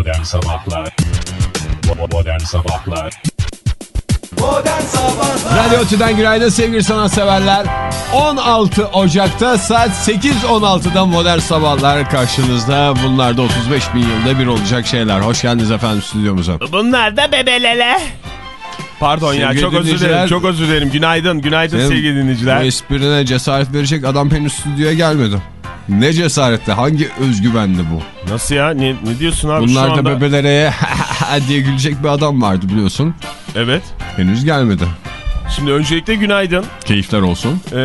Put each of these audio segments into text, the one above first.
Modern Sabahlar Modern Sabahlar Modern Sabahlar Radyo Tüden günaydın sevgili sanatseverler. 16 Ocak'ta saat 8.16'da Modern Sabahlar karşınızda. Bunlar da 35 bin yılda bir olacak şeyler. Hoş geldiniz efendim stüdyomuza. Bunlar da bebelele. Pardon ya Sevgili çok özür dilerim. Çok özür dilerim. Günaydın, günaydın sevgili Bu dinleyiciler. esprine cesaret verecek adam henüz stüdyoya gelmedi. Ne cesaretle, hangi özgüvenli bu? Nasıl ya? Ne, ne diyorsun abi şu Bunlar da anda? bebelere diye gülecek bir adam vardı biliyorsun. Evet. Henüz gelmedi. Şimdi öncelikle günaydın. Keyifler olsun. Ee,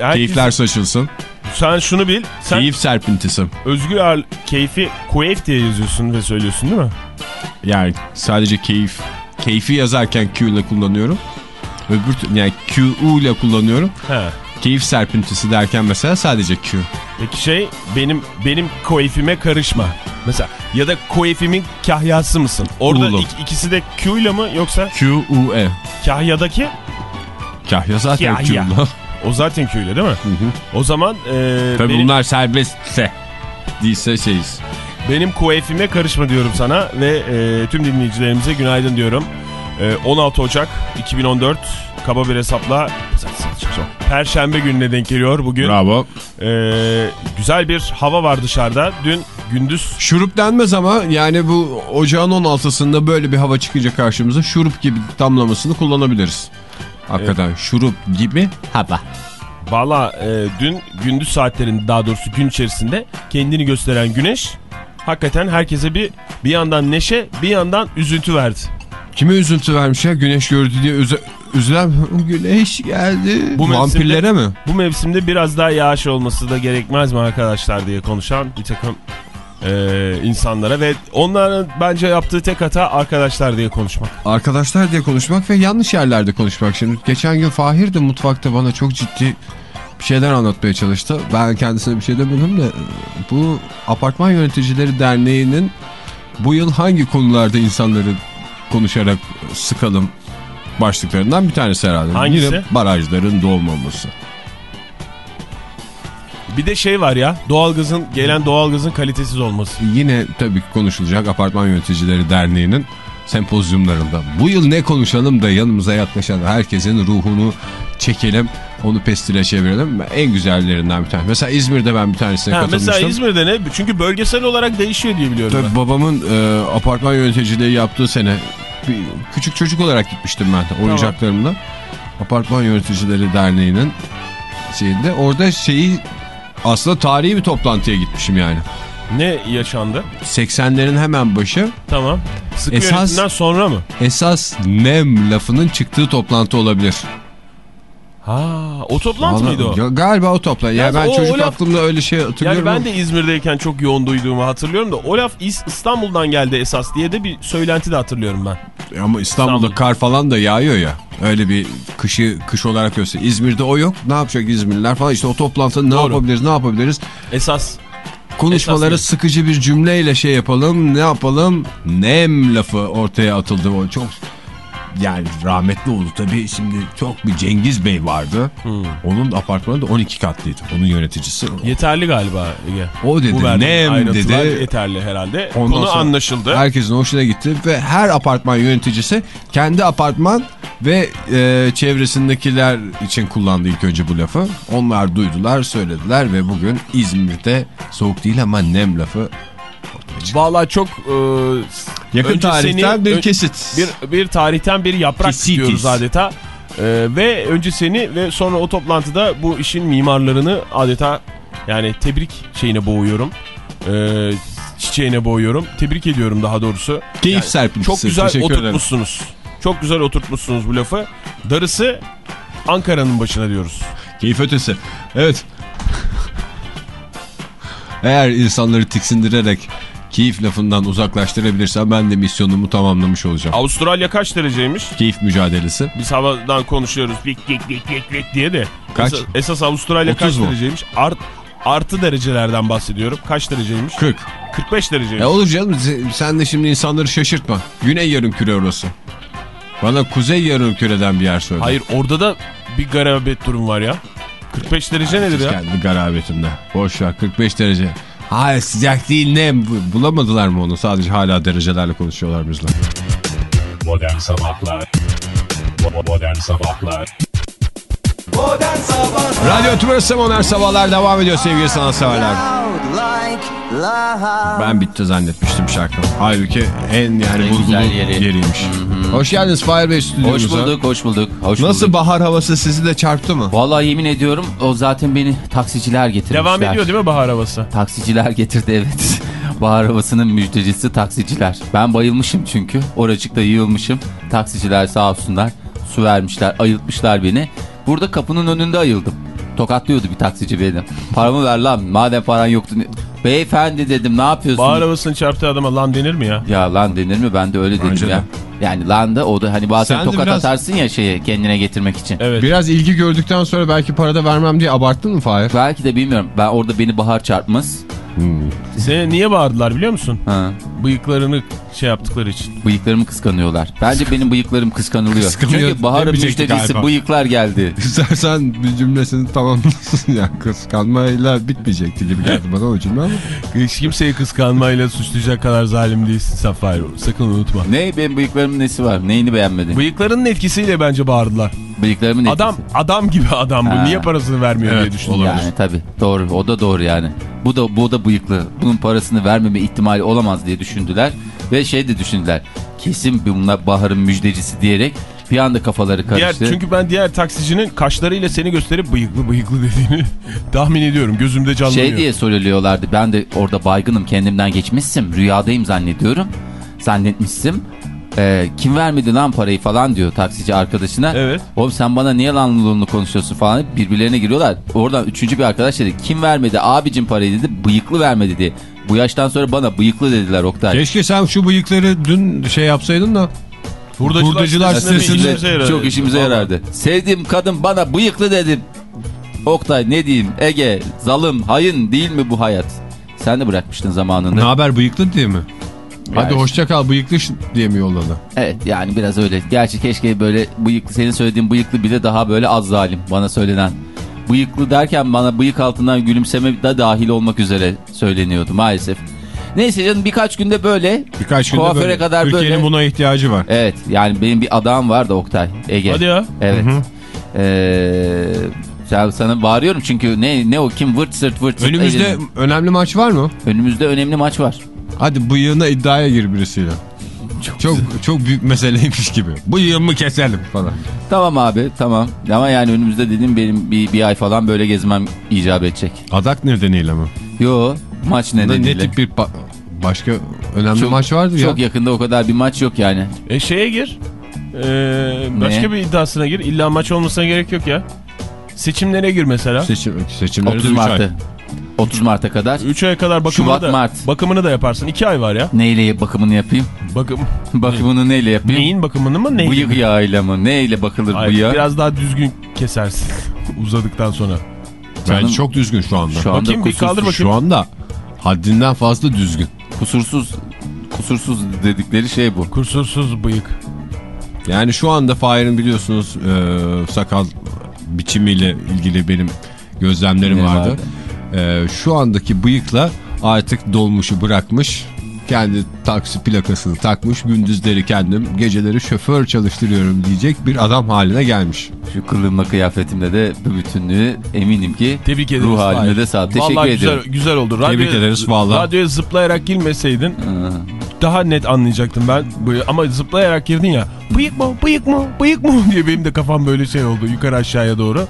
herkes- Keyifler saçılsın. Sen şunu bil. Sen Keyif serpintisi. Özgür Ağır keyfi keyif diye yazıyorsun ve söylüyorsun değil mi? Yani sadece keyif. Keyfi yazarken Q ile kullanıyorum. Öbür yani QU ile kullanıyorum. He. Keyif serpintisi derken mesela sadece Q. Peki şey benim benim keyfime karışma. Mesela ya da keyfimin kahyası mısın? Orada Ulu. ik- ikisi de Q ile mi yoksa Q, U, E. kahyadaki? Kahya zaten Q Kahya. ile. O zaten Q ile değil mi? O zaman e, Tabii benim, bunlar serbestse. Değilse şeyiz. benim keyfime karışma diyorum sana ve e, tüm dinleyicilerimize günaydın diyorum. E, 16 Ocak 2014 kaba bir hesapla Perşembe gününe denk geliyor bugün. Bravo. E, güzel bir hava var dışarıda. Dün gündüz Şurup denmez ama yani bu ocağın 16'sında böyle bir hava çıkınca karşımıza şurup gibi damlamasını kullanabiliriz. Hakikaten şurup gibi hava. Valla e, dün gündüz saatlerinde daha doğrusu gün içerisinde kendini gösteren güneş hakikaten herkese bir bir yandan neşe bir yandan üzüntü verdi. Kime üzüntü vermiş ya güneş gördü diye üze, üzülen güneş geldi. Bu Vampirlere mi? Bu mevsimde biraz daha yağış olması da gerekmez mi arkadaşlar diye konuşan bir takım e, insanlara ve onların bence yaptığı tek hata arkadaşlar diye konuşmak. Arkadaşlar diye konuşmak ve yanlış yerlerde konuşmak. Şimdi geçen gün Fahir de mutfakta bana çok ciddi bir şeyler anlatmaya çalıştı. Ben kendisine bir şey demedim de bu Apartman Yöneticileri Derneği'nin bu yıl hangi konularda insanları konuşarak sıkalım başlıklarından bir tanesi herhalde. Hangisi? Yine barajların dolmaması. Bir de şey var ya doğalgazın gelen doğalgazın kalitesiz olması. Yine tabii ki konuşulacak Apartman Yöneticileri Derneği'nin sempozyumlarında. Bu yıl ne konuşalım da yanımıza yaklaşan herkesin ruhunu çekelim, onu pestile çevirelim. En güzellerinden bir tane. Mesela İzmir'de ben bir tanesine Ha, katılmıştım. mesela İzmir'de ne? Çünkü bölgesel olarak değişiyor diye biliyorum Tabii ben. babamın e, apartman yöneticiliği yaptığı sene bir, küçük çocuk olarak gitmiştim ben oyuncaklarımla. Apartman Yöneticileri Derneği'nin şeyinde orada şeyi aslında tarihi bir toplantıya gitmişim yani. Ne yaşandı? 80'lerin hemen başı Tamam. Sıkı Esas- sonra mı? esas nem lafının çıktığı toplantı olabilir. Ha, o toplantı mıydı o? Ya, galiba o toplantı. Ya Yalnız ben o- çocuk o laf- aklımda öyle şey hatırlıyorum. Yani ben de İzmir'deyken çok yoğun duyduğumu hatırlıyorum da o laf İs- İstanbul'dan geldi esas diye de bir söylenti de hatırlıyorum ben. Ama İstanbul'da İstanbul. kar falan da yağıyor ya. Öyle bir kışı kış olarak gösteriyor. İzmir'de o yok. Ne yapacak İzmirliler falan. İşte o toplantıda ne Doğru. yapabiliriz ne yapabiliriz. Esas Konuşmaları Esas ne? sıkıcı bir cümleyle şey yapalım. Ne yapalım? Nem lafı ortaya atıldı. O çok yani rahmetli oldu tabii. Şimdi çok bir Cengiz Bey vardı. Hmm. Onun apartmanı da 12 katlıydı. Onun yöneticisi. yeterli galiba Ege. O dedi, nem dedi. yeterli herhalde. Ondan Konu anlaşıldı. Herkesin hoşuna gitti ve her apartman yöneticisi kendi apartman ve e, çevresindekiler için kullandı ilk önce bu lafı. Onlar duydular, söylediler ve bugün İzmir'de soğuk değil ama nem lafı Vallahi çok e, yakın tarihten seni- bir kesit. bir, bir tarihten bir yaprak Kesit. diyoruz adeta. E, ve önce seni ve sonra o toplantıda bu işin mimarlarını adeta yani tebrik şeyine boğuyorum. E, çiçeğine boğuyorum. Tebrik ediyorum daha doğrusu. Keyif Yani serpintisi. Çok güzel Teşekkür ederim. oturtmuşsunuz. Çok güzel oturtmuşsunuz bu lafı. Darısı Ankara'nın başına diyoruz. Keyif ötesi. Evet. Eğer insanları tiksindirerek keyif lafından uzaklaştırabilirsem ben de misyonumu tamamlamış olacağım. Avustralya kaç dereceymiş? Keyif mücadelesi. Biz havadan konuşuyoruz bik bik bik bik bik diye de. Kaç? Esas, esas Avustralya 30 kaç mu? dereceymiş? Art, artı derecelerden bahsediyorum. Kaç dereceymiş? 40. 45 dereceymiş. Ya olur canım sen de şimdi insanları şaşırtma. Güney yarım küre orası. Bana kuzey yarım küreden bir yer söyle. Hayır orada da bir garabet durum var ya. 45 derece nedir ya? Kendi garabetinde. Boş ver 45 derece. Hayır sıcak değil ne Bu- bulamadılar mı onu sadece hala derecelerle konuşuyorlar bizle. Modern Sabahlar Modern Sabahlar Modern Sabahlar Radyo Tümrüt'ü Modern Sabahlar devam ediyor sevgili sanatseverler. Ben bitti zannetmiştim şarkı. Halbuki en yani vurgulu güzel yeri. yeriymiş. Hoş geldiniz Fahir Bey stüdyomuza. Hoş bulduk, hoş bulduk. Hoş Nasıl bulduk. bahar havası sizi de çarptı mı? Vallahi yemin ediyorum o zaten beni taksiciler getirmişler. Devam ediyor değil mi bahar havası? Taksiciler getirdi evet. Bahar havasının müjdecisi taksiciler. Ben bayılmışım çünkü. Oracıkta yığılmışım. Taksiciler sağ olsunlar. Su vermişler, ayıltmışlar beni. Burada kapının önünde ayıldım. Tokatlıyordu bir taksici beni. Paramı ver lan madem paran yoktu. Beyefendi dedim ne yapıyorsun? Bahar havasını çarptığı adama lan denir mi ya? Ya lan denir mi? Ben de öyle dedim Bence ya. de. Yani lan da o da hani bazen Sen tokat biraz- atarsın ya şeye kendine getirmek için. Evet. Biraz ilgi gördükten sonra belki parada vermem diye abarttın mı Fahir? Belki de bilmiyorum. Ben orada beni bahar çarpmaz. Seni niye bağırdılar biliyor musun? Ha, Bıyıklarını şey yaptıkları için. bıyıklarımı kıskanıyorlar. Bence benim bıyıklarım kıskanılıyor. Kıskanıyor Çünkü baharın müjdecisi galiba. bıyıklar geldi. İstersen bir cümlesini tamamlasın ya. Kıskanmayla bitmeyecekti gibi geldi bana o cümle ama. Hiç kimseyi kıskanmayla suçlayacak kadar zalim değilsin Safar. Sakın unutma. Ne benim bıyıklarımın nesi var? Neyini beğenmedin? Bıyıklarının etkisiyle bence bağırdılar. Bıyıklarımın etkisi. Adam adam gibi adam bu. Ha. Niye parasını vermiyor Evet, diye olabilir. Yani tabii doğru o da doğru yani. Bu da bu da bıyıklı. Bunun parasını vermeme ihtimali olamaz diye düşündüler. Ve şey de düşündüler. Kesin bunlar baharın müjdecisi diyerek bir anda kafaları Diğer, karıştı. çünkü ben diğer taksicinin kaşlarıyla seni gösterip bıyıklı bıyıklı dediğini tahmin ediyorum. Gözümde canlanıyor. Şey diye söylüyorlardı. Ben de orada baygınım kendimden geçmişsim. Rüyadayım zannediyorum. Zannetmişsim. Ee, kim vermedi lan parayı falan diyor taksici arkadaşına. Evet. Oğlum sen bana niye lanlılığını konuşuyorsun falan birbirlerine giriyorlar. Oradan üçüncü bir arkadaş dedi. Kim vermedi abicim parayı dedi. Bıyıklı vermedi diye. Bu yaştan sonra bana bıyıklı dediler Oktay. Keşke sen şu bıyıkları dün şey yapsaydın da. Hurdacılar, Hurdacılar sitesinde yaradı. Çok işimize Vallahi. yarardı. Sevdiğim kadın bana bıyıklı dedim. Oktay ne diyeyim Ege zalim hayın değil mi bu hayat? Sen de bırakmıştın zamanında. Ne haber bıyıklı diye mi? Hadi Yani- hoşça kal bıyıklı diye mi yolladı? Evet yani biraz öyle. Gerçi keşke böyle bıyıklı senin söylediğin bıyıklı bile daha böyle az zalim bana söylenen. Bıyıklı derken bana bıyık altından gülümseme de dahil olmak üzere söyleniyordu maalesef. Neyse canım birkaç günde böyle. Birkaç günde Kuaföre böyle. kadar Türkiye'nin böyle. buna ihtiyacı var. Evet yani benim bir adağım vardı Oktay Ege. Hadi ya. Evet. Ee, sen- sana bağırıyorum çünkü ne ne o kim vırt sırt vırt sırt. Önümüzde elini- önemli maç var mı? önümüzde önemli maç var. Hadi bıyığına iddiaya gir birisiyle. Çok çok, büyük meseleymiş gibi. Bıyığımı keselim falan. Tamam abi tamam ama yani önümüzde dedim benim bir, bir ay falan böyle gezmem icap edecek. Adak nedeniyle mi? Yo maç nedeniyle. ne tip bir ba- başka önemli Çok- maç vardı ya. Çok yakında o kadar bir maç yok yani. E şeye gir. Ee, başka Ne? bir iddiasına gir. İlla maç olmasına gerek yok ya. Seçimlere gir mesela. Seçim, seçimleri 30 de üç ay. Mart'ta. 30 Mart'a kadar 3 aya kadar bakımını Şubat, da, Mart. bakımını da yaparsın. 2 ay var ya. neyle bakımını yapayım? Bakım. Bakımını neyle yapayım? Neyin bakımını mı neyin? Bıyık yağıyla mı? Neyle bakılır Hayır, bıyığa? biraz daha düzgün kesersin uzadıktan sonra. Bence Canım, çok düzgün şu anda. Şu anda Bakayım bir kusursuz, kaldır bakayım. Şu anda haddinden fazla düzgün. kusursuz kusursuz dedikleri şey bu. Kusursuz bıyık. Yani şu anda Fahir'in biliyorsunuz e, sakal biçimiyle ilgili benim gözlemlerim Ne vardı. vardı? E, şu andaki bıyıkla artık dolmuşu bırakmış. Kendi taksi plakasını takmış. Gündüzleri kendim, geceleri şoför çalıştırıyorum diyecek bir adam haline gelmiş. Şu kılığımla kıyafetimle de bu bütünlüğü eminim ki Tebrik ederiz. ruh Fahir. de sağ ol. Teşekkür Vallahi. Güzel, güzel oldu. Tebrik ederiz vallahi. Radyoya zıplayarak girmeseydin Aa, daha net anlayacaktım ben. Ama zıplayarak girdin ya. Bıyık mı bıyık mı bıyık mı diye benim de kafam böyle şey oldu yukarı aşağıya doğru.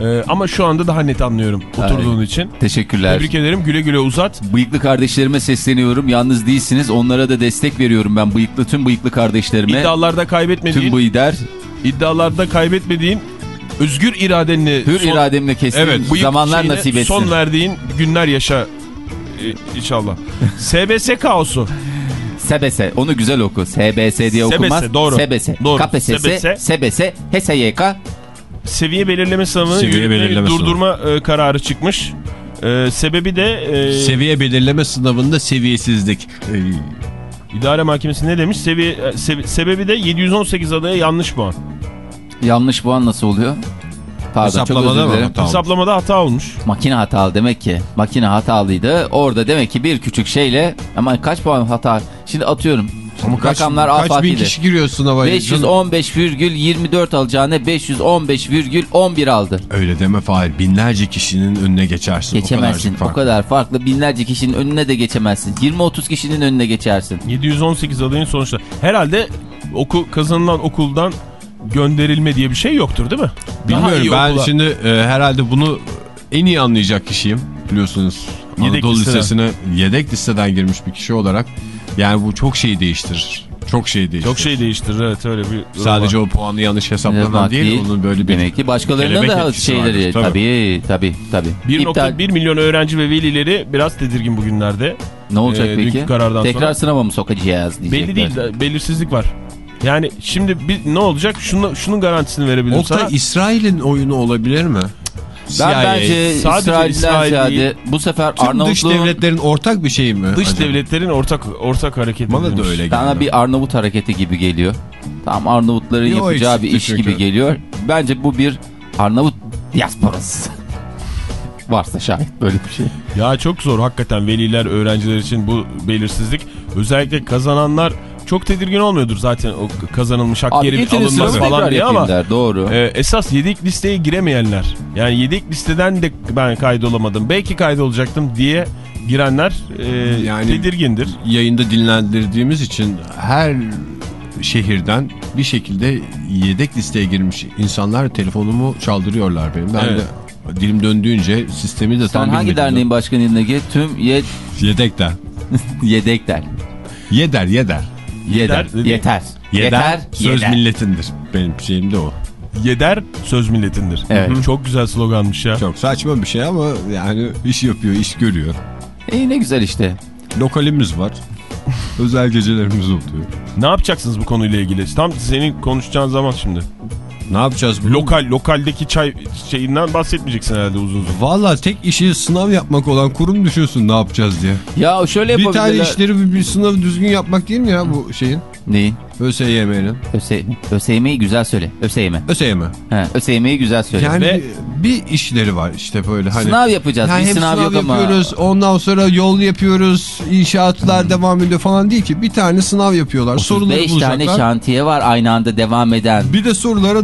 Ee, ama şu anda daha net anlıyorum oturduğun için. Teşekkürler. Tebrik ederim güle güle uzat. Bıyıklı kardeşlerime sesleniyorum. Yalnız değilsiniz. Onlara da destek veriyorum ben bıyıklı tüm bıyıklı kardeşlerime. İddialarda tüm kaybetmediğin, bıyıder. iddialarda kaybetmediğin özgür iradenle Hür son- irademle kestim. Evet, Zamanlar nasip etsin. Son verdiğin günler yaşa e, inşallah. SBS kaosu. SBS. Onu güzel oku. SBS diye okunmaz. SBS, doğru. SBS. Doğru. KPSS. SBS. SBS. HSYK. Seviye belirleme sınavını Seviye belirleme durdurma e, kararı çıkmış. E, sebebi de e, Seviye belirleme sınavında seviyesizlik. idare mahkemesi ne demiş? Seviye, e, sev- sebebi de 718 adaya yanlış puan. Yanlış puan nasıl oluyor? Pardon Hesaplamada mı hata olmuş? Hesaplamada hata olmuş. Makine hatalı demek ki. Makine hatalıydı. Orada demek ki bir küçük şeyle ama kaç puan hata? Şimdi atıyorum. Ama kaç, Rakamlar kaç bin afakiydi. kişi giriyor sınava? canım? 515,24 alacağına 515,11 aldı. Öyle deme Fahir. Binlerce kişinin önüne geçersin. Geçemezsin. O, kadarcık O kadar farklı binlerce kişinin önüne de geçemezsin. 20-30 kişinin önüne geçersin. 718 adayın sonuçta. Herhalde okul kazanılan okuldan gönderilme diye bir şey yoktur değil mi? Daha Bilmiyorum iyi ben okula- şimdi e, herhalde bunu en iyi anlayacak kişiyim biliyorsunuz. Yedek Anadolu listeden. Lisesi'ne yedek listeden girmiş bir kişi olarak yani bu çok şeyi değiştirir. Çok şey değiştirir. Çok şey değiştirir evet öyle bir Sadece var. o puanı yanlış hesaplanan Yapmak değil, onun böyle bir Demek ki başkalarının kelebek da şeyleri vardır, tabii tabii tabii. İptal- 1.1 milyon öğrenci ve velileri biraz tedirgin bugünlerde. Ne olacak Ee, peki? karardan Tekrar sonra- sınava mı sokacağız diyecekler. Belli değil de belirsizlik var. Yani şimdi bir, ne olacak? Şunu, şunun garantisini verebilirim Oktay sana. İsrail'in oyunu olabilir mi? Ben CIA, bence sadece İsrail'den İsrail ziyade bu sefer tüm dış devletlerin ortak bir şey mi? Dış acaba? devletlerin ortak ortak hareket Bana da öyle geliyor. bana bir Arnavut hareketi gibi geliyor. Tam Arnavutların Yo, yapacağı bir iş çünkü. gibi geliyor. Bence bu bir Arnavut diasporası. Varsa şayet böyle bir şey. Ya çok zor hakikaten veliler, öğrenciler için bu belirsizlik. Özellikle kazananlar çok tedirgin olmuyordur zaten o kazanılmış hak Abi geri alınmaz falan diye ama der. Doğru. e, esas yedek listeye giremeyenler yani yedek listeden de ben kaydolamadım belki kaydolacaktım diye girenler e, Yani- tedirgindir. Yayında dinlendirdiğimiz için her şehirden bir şekilde yedek listeye girmiş insanlar telefonumu çaldırıyorlar benim. Ben Evet. de dilim döndüğünce sistemi de Sen tam hangi bilmedim. derneğin başkanlığına git? Tüm ye Yedek der. yedek der. Yeder yeder. Yeder. Yeter. Yeder, söz yeder. milletindir. Benim şeyim de o. Yeder söz milletindir. Evet. Hı. Çok güzel sloganmış ya. Çok saçma bir şey ama yani iş yapıyor, iş görüyor. İyi ne güzel işte. Lokalimiz var. Özel gecelerimiz oluyor. Ne yapacaksınız bu konuyla ilgili? Tam senin konuşacağın zaman şimdi. Ne yapacağız? bunu? Lokal, lokaldeki çay şeyinden bahsetmeyeceksin herhalde uzun uzun. Valla tek işi sınav yapmak olan kurum düşünsün ne yapacağız diye. Ya şöyle Bir tane yapabilirler. işleri bir, bir sınavı düzgün yapmak değil mi ya bu şeyin? Neyin? ÖSYM'nin. Öse, ÖSYM'yi güzel söyle. ÖSYM. ÖSYM. He, ÖSYM'yi güzel söyle. Yani Ve- bir işleri var işte böyle hani. sınav yapacağız. Yani bir sınav, sınav, yok ama. yapıyoruz ondan sonra yol yapıyoruz inşaatlar devam ediyor falan değil ki bir tane sınav yapıyorlar soruları 5 tane bulacaklar şantiye var aynı anda devam eden. bir de sorulara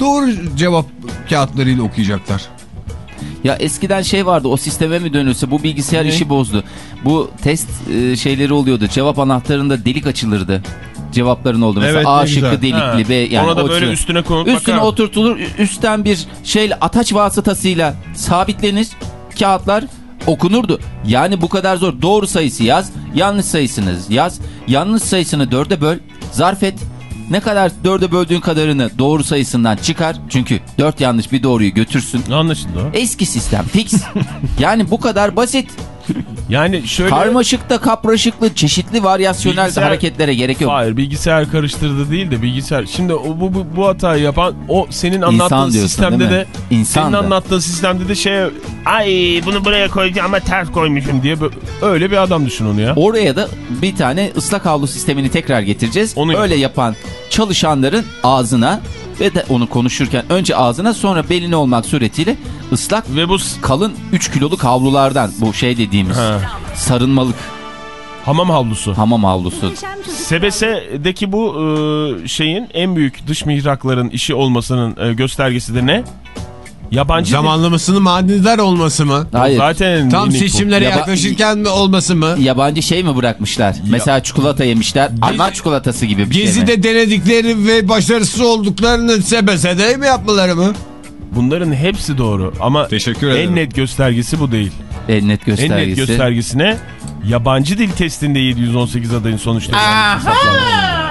doğru cevap kağıtlarıyla okuyacaklar. Ya eskiden şey vardı o sisteme mi dönülse bu bilgisayar Ne? işi bozdu. Bu test e, şeyleri oluyordu. Cevap anahtarında delik açılırdı. Cevapların oldu. Mesela Evet, A şıkkı güzel. delikli Ha. B yani Ona da o böyle çı- üstüne konup üstüne bakar. oturtulur. Üstten bir şeyle ataç vasıtasıyla sabitlenir. Kağıtlar okunurdu. Yani bu kadar zor. Doğru sayısı yaz, yanlış sayısını yaz. Yanlış sayısını dörde böl, zarf et. Ne kadar dörde böldüğün kadarını doğru sayısından çıkar. Çünkü dört yanlış bir doğruyu götürsün. Anlaşıldı. Eski sistem fix. yani bu kadar basit. Yani şöyle... Karmaşıkta kapraşıklı çeşitli varyasyonel Bilgisayar- hareketlere gerek yok. Hayır bilgisayar karıştırdı değil de bilgisayar. Şimdi o, bu, bu, bu hatayı yapan o senin anlattığın İnsan diyorsun, sistemde de İnsan senin anlattığın sistemde de şey ay bunu buraya koyacağım ama ters koymuşum diye öyle bir adam düşün onu ya. Oraya da bir tane ıslak havlu sistemini tekrar getireceğiz. Onu Öyle yap. yapan çalışanların ağzına ve de onu konuşurken önce ağzına sonra beline olmak suretiyle ıslak Ve bu kalın 3 kiloluk havlulardan bu şey dediğimiz ha, sarınmalık hamam havlusu. hamam havlusu. SBS'deki bu e, şeyin en büyük dış mihrakların işi olmasının e, göstergesi de ne? Yabancı Zamanlamasının manidar olması mı? Hayır. Zaten Tam bu. seçimlere Yaba- yaklaşırken mi olması mı? Yabancı şey mi bırakmışlar? Mesela çikolata yemişler. Alman çikolatası gibi bir şey mi? Gezi'de denedikleri ve başarısız olduklarını SBS'de mi yapmaları mı? Bunların hepsi doğru ama Teşekkür en ederim. net göstergesi bu değil. En net En göstergesi. net göstergesine yabancı dil testinde 718 adayın sonuçları hesaplanmış.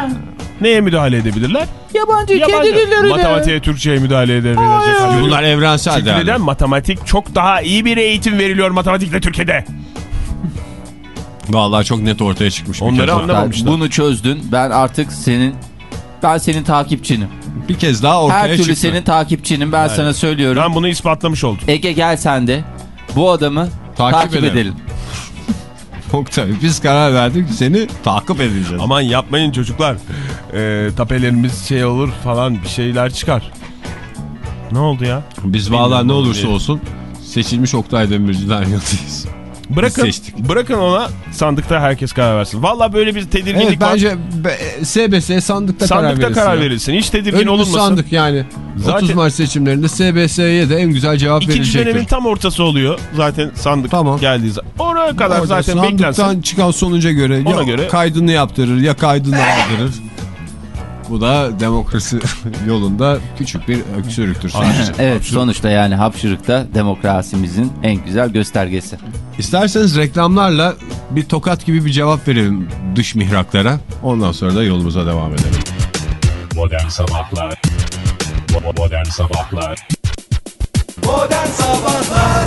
Neye müdahale edebilirler? Yabancı, Yabancı. Matematiğe, Türkçe'ye müdahale edebilecek. Bunlar evrensel Çünkü değerler. neden? Matematik çok daha iyi bir eğitim veriliyor matematikle Türkiye'de. Vallahi çok net ortaya çıkmış. Onları. Anlamamışlar. Bunu çözdün. Ben artık senin ben senin takipçinim. Bir kez daha ortaya Her türlü çıktı. senin takipçinim. Ben sana söylüyorum. Ben bunu ispatlamış oldum. Ege gel sen de. Bu adamı Takip takip, edelim. edelim. Oktay, biz karar verdik seni takip edeceğiz. Aman yapmayın çocuklar. Ee, tapelerimiz şey olur falan bir şeyler çıkar. Ne oldu ya? Biz valla ne olursa bilmiyorum. olsun seçilmiş Oktay Demirci'den yanındayız. Bırakın, seçtik. bırakın ona sandıkta herkes karar versin. Valla böyle bir tedirginlik Evet var. bence be- SBS sandıkta, karar Sandıkta verilsin. karar ya. verilsin. Hiç tedirgin Önümüz olunmasın. sandık yani. Zaten- 30 Mart seçimlerinde SBS'ye de en güzel cevap İkinci verilecektir. dönemin tam ortası oluyor zaten sandık Tamam. geldiği zaman. Oraya kadar Orada zaten sandıktan beklensin. çıkan sonuca göre Ona ya göre- kaydını yaptırır ya kaydını aldırır. Bu da demokrasi yolunda küçük bir öksürüktür sadece. Evet sonuçta yani hapşırıkta demokrasimizin en güzel göstergesi. İsterseniz reklamlarla bir tokat gibi bir cevap verelim dış mihraklara. Ondan sonra da yolumuza devam edelim. Modern Sabahlar Modern Sabahlar Modern Sabahlar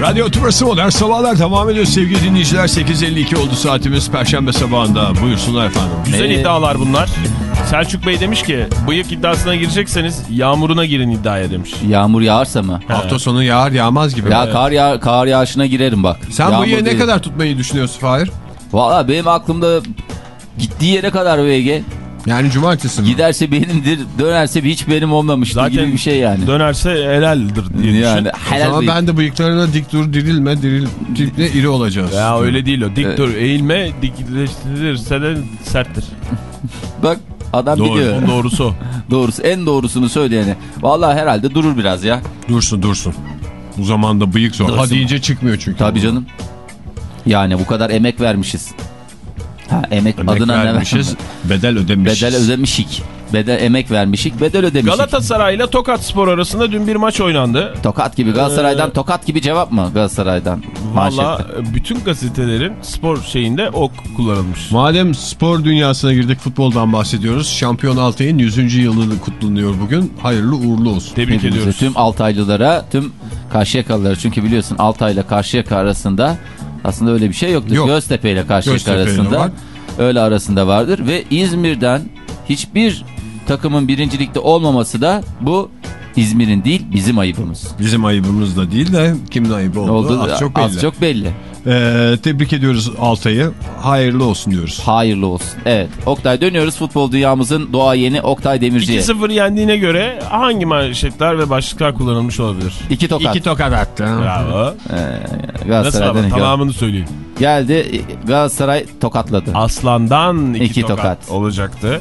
Radyo Tümrüt'ü Modern Sabahlar devam ediyor sevgili dinleyiciler. 8.52 oldu saatimiz Perşembe sabahında. Buyursunlar efendim. Güzel Ee, iddialar bunlar. Selçuk Bey demiş ki bıyık iddiasına girecekseniz yağmuruna girin iddiaya demiş. Yağmur yağarsa mı? Hafta sonu yağar yağmaz gibi. Ya kar, yağ, kar yağışına girerim bak. Sen Yağmur bu ne değil. kadar tutmayı düşünüyorsun Fahir? Valla benim aklımda gittiği yere kadar VG. Yani cumartesi mi? Giderse benimdir, dönerse hiç benim olmamıştır Zaten gibi bir şey yani. Dönerse helaldir diye Yani düşün. O helal zaman bıyık. ben de bıyıklarına dik dur dirilme diril diril iri olacağız. Ya öyle değil o. Dik Evet. dur eğilme dikleştirirse de serttir. Bak adam Doğru. biliyor. Doğrusu o. Doğrusu en doğrusunu söyleyeni. Valla herhalde durur biraz ya. Dursun dursun. Bu zamanda bıyık zor. Dursun. Ha deyince çıkmıyor çünkü. Tabii canım. Yani bu kadar emek vermişiz. Ha, emek, Emek adına vermişiz, ne bedel ödemişiz. Bedel ödemişik. Bedel emek vermişik, bedel ödemişik. Galatasaray ile Tokat Spor arasında dün bir maç oynandı. Tokat gibi Galatasaray'dan Ee, tokat gibi cevap mı Galatasaray'dan? Valla bütün gazetelerin spor şeyinde ok kullanılmış. Madem spor dünyasına girdik futboldan bahsediyoruz. Şampiyon Altay'ın 100. yılını kutlanıyor bugün. Hayırlı uğurlu olsun. Tebrik Hepimize, ediyoruz. Tüm Altaylılara, tüm Karşıyakalılara. Çünkü biliyorsun Altay ile Karşıyaka arasında aslında öyle bir şey yoktur. Yok. Göztepe ile Karşıyaka Göztepe arasında var. öyle arasında vardır. Ve İzmir'den hiçbir takımın birincilikte olmaması da bu İzmir'in değil bizim ayıbımız. Bizim ayıbımız da değil de kimin ayıbı olduğu Oldu, az çok belli. Az çok belli. Ee, tebrik ediyoruz Altay'ı. Hayırlı olsun diyoruz. Hayırlı olsun. Evet. Oktay dönüyoruz futbol dünyamızın doğa yeni Oktay Demirci'ye. 2-0 yendiğine göre hangi manşetler ve başlıklar kullanılmış olabilir? İki tokat. İki tokat attı. Bravo. Ee, Nasıl ama tamamını söyleyeyim. geldi Galatasaray tokatladı. Aslan'dan iki, İki tokat, tokat. olacaktı.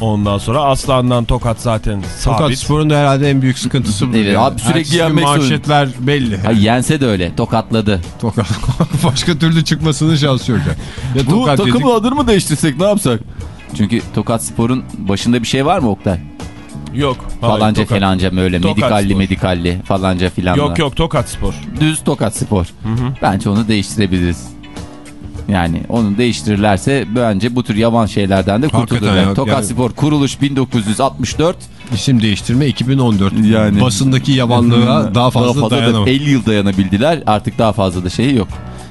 Ondan sonra Aslan'dan tokat zaten Tokat sabit. Spor'un da herhalde en büyük sıkıntısı bu. Evet, abi sürekli Ertesi yenmek zorunda. manşetler belli. Ha, yense de öyle tokatladı. Tokat. Başka türlü çıkmasının şansı yok. Ya Bu tokat takımın adını mı değiştirsek ne yapsak? Çünkü Tokat Spor'un başında bir şey var mı Oktay? Yok. hayır, falanca tokat. falanca mı öyle Tokat medikalli Spor. medikalli falanca filan. Yok yok Tokat Spor. Düz Tokat Spor. Bence onu değiştirebiliriz. Yani onu değiştirirlerse bence bu tür yavan şeylerden de kurtulurlar. ya, Tokat yani- Spor kuruluş 1964. İsim değiştirme 2014. Yani. Basındaki yabanlığa daha fazla, da dayanamam. 50 yıl dayanabildiler. Artık daha fazla da şeyi yok.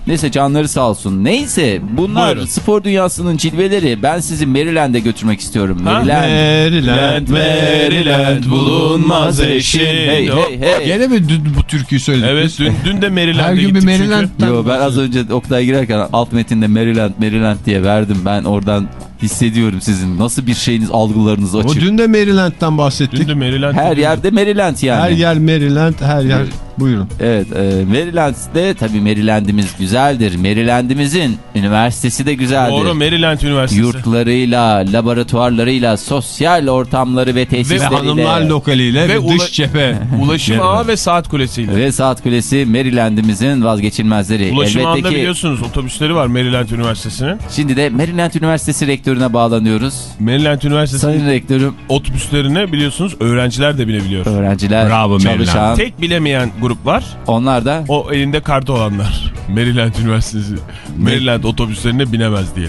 Neyse canları sağ olsun. Neyse bunlar Buyurun. spor dünyasının cilveleri. Ben sizi Maryland'e götürmek istiyorum. Ha? Maryland. Maryland, Maryland, bulunmaz eşin. Hey hey hey. Gene mi dün bu türküyü söyledik Evet dün, dün de Maryland'e Her gün bir gittik Maryland'den Yo ben az önce Oktay'a girerken alt metinde Maryland Maryland diye verdim. Ben oradan hissediyorum sizin nasıl bir şeyiniz algılarınız O açık. dün de Maryland'den bahsettik. Dün de Maryland. Her yerde Maryland yani. Her yer Maryland, her yer. Buyurun. Evet, e, Maryland'de tabii Maryland'imiz güzeldir. Maryland'imizin üniversitesi de güzeldir. Doğru Maryland Üniversitesi. Yurtlarıyla, laboratuvarlarıyla, sosyal ortamları ve Ve tesisleriyle. hanımlar lokaliyle ve, Ve ula- dış cephe. Ulaşım ağı ve saat kulesiyle. Ve Saat Kulesi Maryland'imizin vazgeçilmezleri. Ulaşım Elbette ağında ki biliyorsunuz otobüsleri var Maryland Üniversitesi'nin. şimdi de Maryland Üniversitesi rektörüne bağlanıyoruz. Maryland Üniversitesi'nin Sayın rektörüm, otobüslerine biliyorsunuz öğrenciler de binebiliyor. öğrenciler, Bravo çalışan, Tek bilemeyen grup var. onlar da O elinde kartı olanlar. Maryland Üniversitesi. Maryland otobüslerine binemez diye.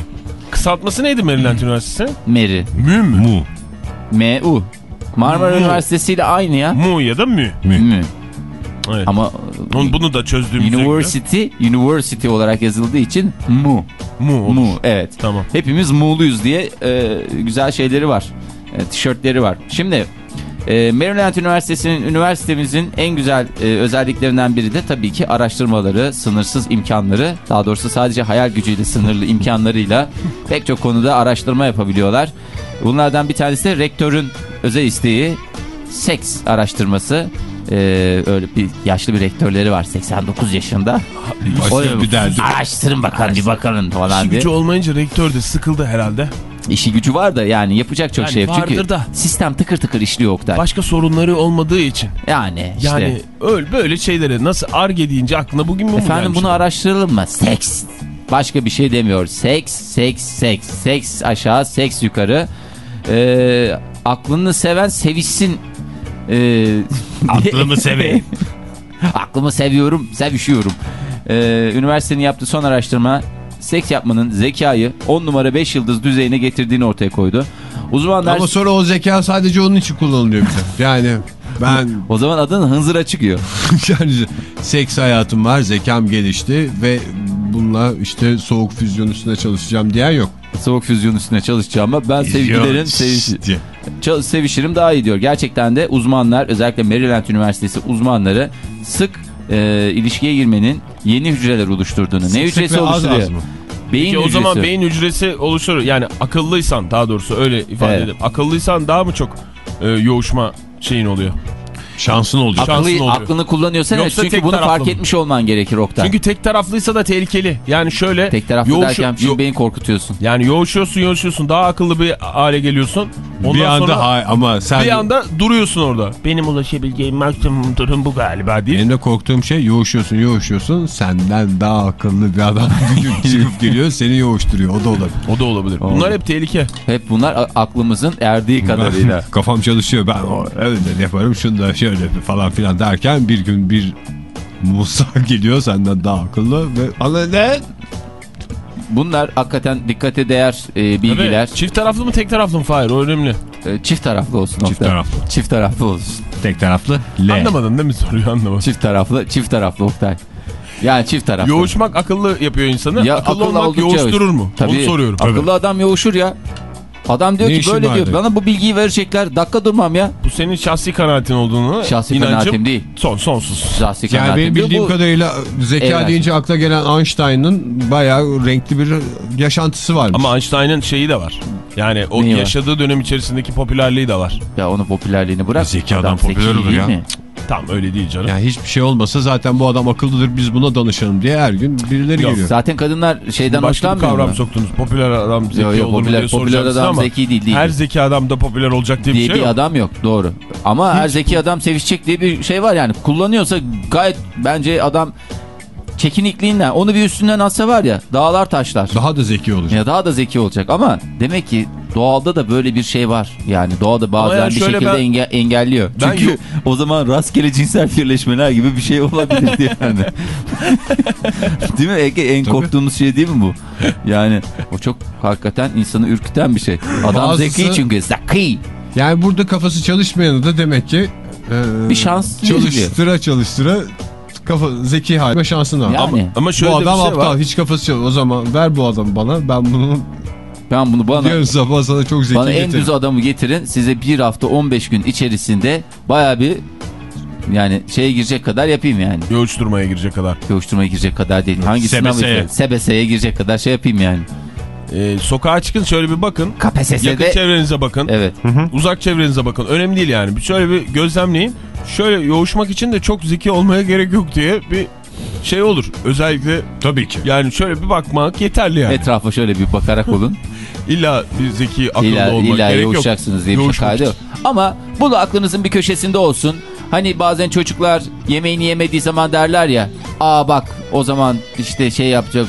Kısaltması neydi Maryland Üniversitesi'nin? Mary, Mü mü? Mu. MU. Marmara. Üniversitesi ile aynı ya. Mu ya da mü. Mü. Evet. Ama Bunu da çözdüğümüzde University, University olarak yazıldığı için mu. Mu. olur. Mu, evet. Tamam. Hepimiz muğluyuz diye e, güzel şeyleri var. E, tişörtleri var. Şimdi e, Maryland Üniversitesi'nin üniversitemizin en güzel e, özelliklerinden biri de tabii ki araştırmaları, sınırsız imkanları. Daha doğrusu sadece hayal gücüyle sınırlı imkanlarıyla pek çok konuda araştırma yapabiliyorlar. Bunlardan bir tanesi de rektörün özel isteği seks araştırması e, öyle bir yaşlı bir rektörleri var 89 yaşında. Başka bir derdi. Araştırın bakalım bir bakalım falan İşi diye. gücü olmayınca rektör de sıkıldı herhalde. İşi gücü var da yani yapacak çok Yani şey yok. Çünkü vardır da. sistem tıkır tıkır işliyor Oktay. Başka sorunları olmadığı için. yani işte. Yani öyle böyle şeylere nasıl arge deyince aklına bugün bu mu Efendim gelmiş? bunu araştıralım mı? Seks. Başka bir şey demiyor. Seks, seks, seks. Seks aşağı, seks yukarı. Ee, aklını seven sevişsin. Ee, Aklımı seveyim. Aklımı seviyorum, sevişiyorum. Ee, üniversitenin yaptığı son araştırma seks yapmanın zekayı 10 numara 5 yıldız düzeyine getirdiğini ortaya koydu. Uzmanlar Ama sonra o zeka sadece onun için kullanılıyor bir de. Yani ben o zaman adın hınzıra çıkıyor. yani seks hayatım var, zekam gelişti ve bununla işte soğuk füzyon üstüne çalışacağım diyen yok. Soğuk füzyon üstüne çalışacağım ben sevgilerin sevişi. Sevişirim daha iyi diyor. Gerçekten de uzmanlar özellikle Maryland Üniversitesi uzmanları sık e, ilişkiye girmenin yeni hücreler oluşturduğunu. Sık ne hücresi az oluşturuyor? az? Beyin Peki o hücresi. zaman beyin hücresi oluşur. Yani akıllıysan daha doğrusu öyle ifade Evet. edelim. Akıllıysan daha mı çok e, yoğuşma şeyin oluyor? Şansın olacak. şansın Aklı, oluyor. aklını kullanıyorsan evet, çünkü bunu fark mı? etmiş olman gerekir Oktay. Çünkü tek taraflıysa da tehlikeli. Yani şöyle Tek taraflı yoğuşu- derken şimdi yo- beyin korkutuyorsun. yani yoğuşuyorsun yoğuşuyorsun daha akıllı bir hale geliyorsun. Ondan bir anda sonra hay ama sen bir anda duruyorsun orada. Benim ulaşabileceğim maksimum durum bu galiba değil. benim de korktuğum şey yoğuşuyorsun yoğuşuyorsun senden daha akıllı bir adam bir gün çıkıp geliyor seni yoğuşturuyor o da olabilir. O da olabilir. Bunlar hep tehlike. Hep bunlar aklımızın erdiği kadarıyla. Kafam çalışıyor ben o, öyle yaparım şunu da şöyle falan filan derken bir gün bir Musa geliyor senden daha akıllı ve ana ne? Bunlar hakikaten dikkate değer e, bilgiler. Tabii. Çift taraflı mı tek taraflı mı Fahir? O önemli. E, çift taraflı olsun. Çift Oktay. taraflı. Çift taraflı olsun. Tek taraflı L. Anlamadın değil mi soruyu anlamadım. Çift taraflı, çift taraflı Oktay. Yani çift taraflı. Yoğuşmak akıllı yapıyor insanı. Ya akıllı, akıllı olmak yoğuşturur yoğuş. mu? Tabii. Onu soruyorum. Akıllı adam yoğuşur ya. Adam diyor Ne ki böyle vardı? diyor. Bana bu bilgiyi verecekler. Dakika durmam ya. Bu senin şahsi kanaatin olduğunu Şahsi inancım kanaatim değil. Son, sonsuz. Şahsi Yani kanaatim benim diyor. bildiğim Bu- kadarıyla zeka Evren. deyince akla gelen Einstein'ın bayağı renkli bir yaşantısı varmış. Ama Einstein'ın şeyi de var. Yani o Neyi var? yaşadığı dönem içerisindeki popülerliği de var. Ya onun popülerliğini bırak. Zeki adam popüler olur ya. mi? Tam öyle değil canım. Yani hiçbir şey olmasa zaten bu adam akıllıdır biz buna danışalım diye her gün birileri Yok, geliyor. Zaten kadınlar şeyden Başka bir hoşlanmıyor kavram mu? soktunuz. Popüler adam zeki Yo, yo, olur mu popüler- diye popüler soracaksınız adam ama zeki değil, değil. Her zeki adam da popüler olacak diye, diye bir bir şey yok. adam yok doğru. Ama her zeki adam sevişecek diye bir şey var yani. Kullanıyorsa gayet bence adam çekinikliğinden onu bir üstünden atsa var ya dağlar taşlar. Daha da zeki olacak. Ya daha da zeki olacak ama demek ki doğalda da böyle bir şey var. Yani doğada bazen yani bir şekilde ben- enge- engelliyor. Ben Çünkü yok- o zaman rastgele cinsel birleşmeler gibi bir şey olabilir yani. değil mi Ege? En Tabii. korktuğumuz şey değil mi bu? Yani o çok hakikaten insanı ürküten bir şey. Adam Bazısı- zeki çünkü zeki. Yani burada kafası çalışmayanı da demek ki e, Bir şans çalıştıra çalıştıra kafa zeki halime şansını al. Yani. Ama, ama şöyle Bu de bir adam şey aptal var. hiç kafası çalışmıyor. O zaman ver bu adamı bana ben bunu Ben bunu bana yarın sabah sana çok zeki bana en getiririm. düz adamı getirin. Size bir hafta 15 gün içerisinde baya bir yani şeye girecek kadar yapayım yani. Yoğuşturmaya girecek kadar. Yoğuşturmaya girecek kadar değil. Hangi sınav SBS'ye. ise- SBS'ye girecek kadar şey yapayım yani. Ee, sokağa çıkın şöyle bir bakın. Yakın KPSS'de çevrenize bakın. evet. Uzak çevrenize bakın. Önemli değil yani. Şöyle bir gözlemleyin. Şöyle yoğuşmak için de çok zeki olmaya gerek yok diye bir şey olur. Özellikle Tabii ki. yani şöyle bir bakmak yeterli yani. Etrafa şöyle bir bakarak olun. İlla zeki akıllı illa olmak illa gerek yok. yoğuşacaksınız diye bir şey yok. Ama bu da aklınızın bir köşesinde olsun. Hani bazen çocuklar yemeğini yemediği zaman derler ya. Aa bak o zaman işte şey yapacak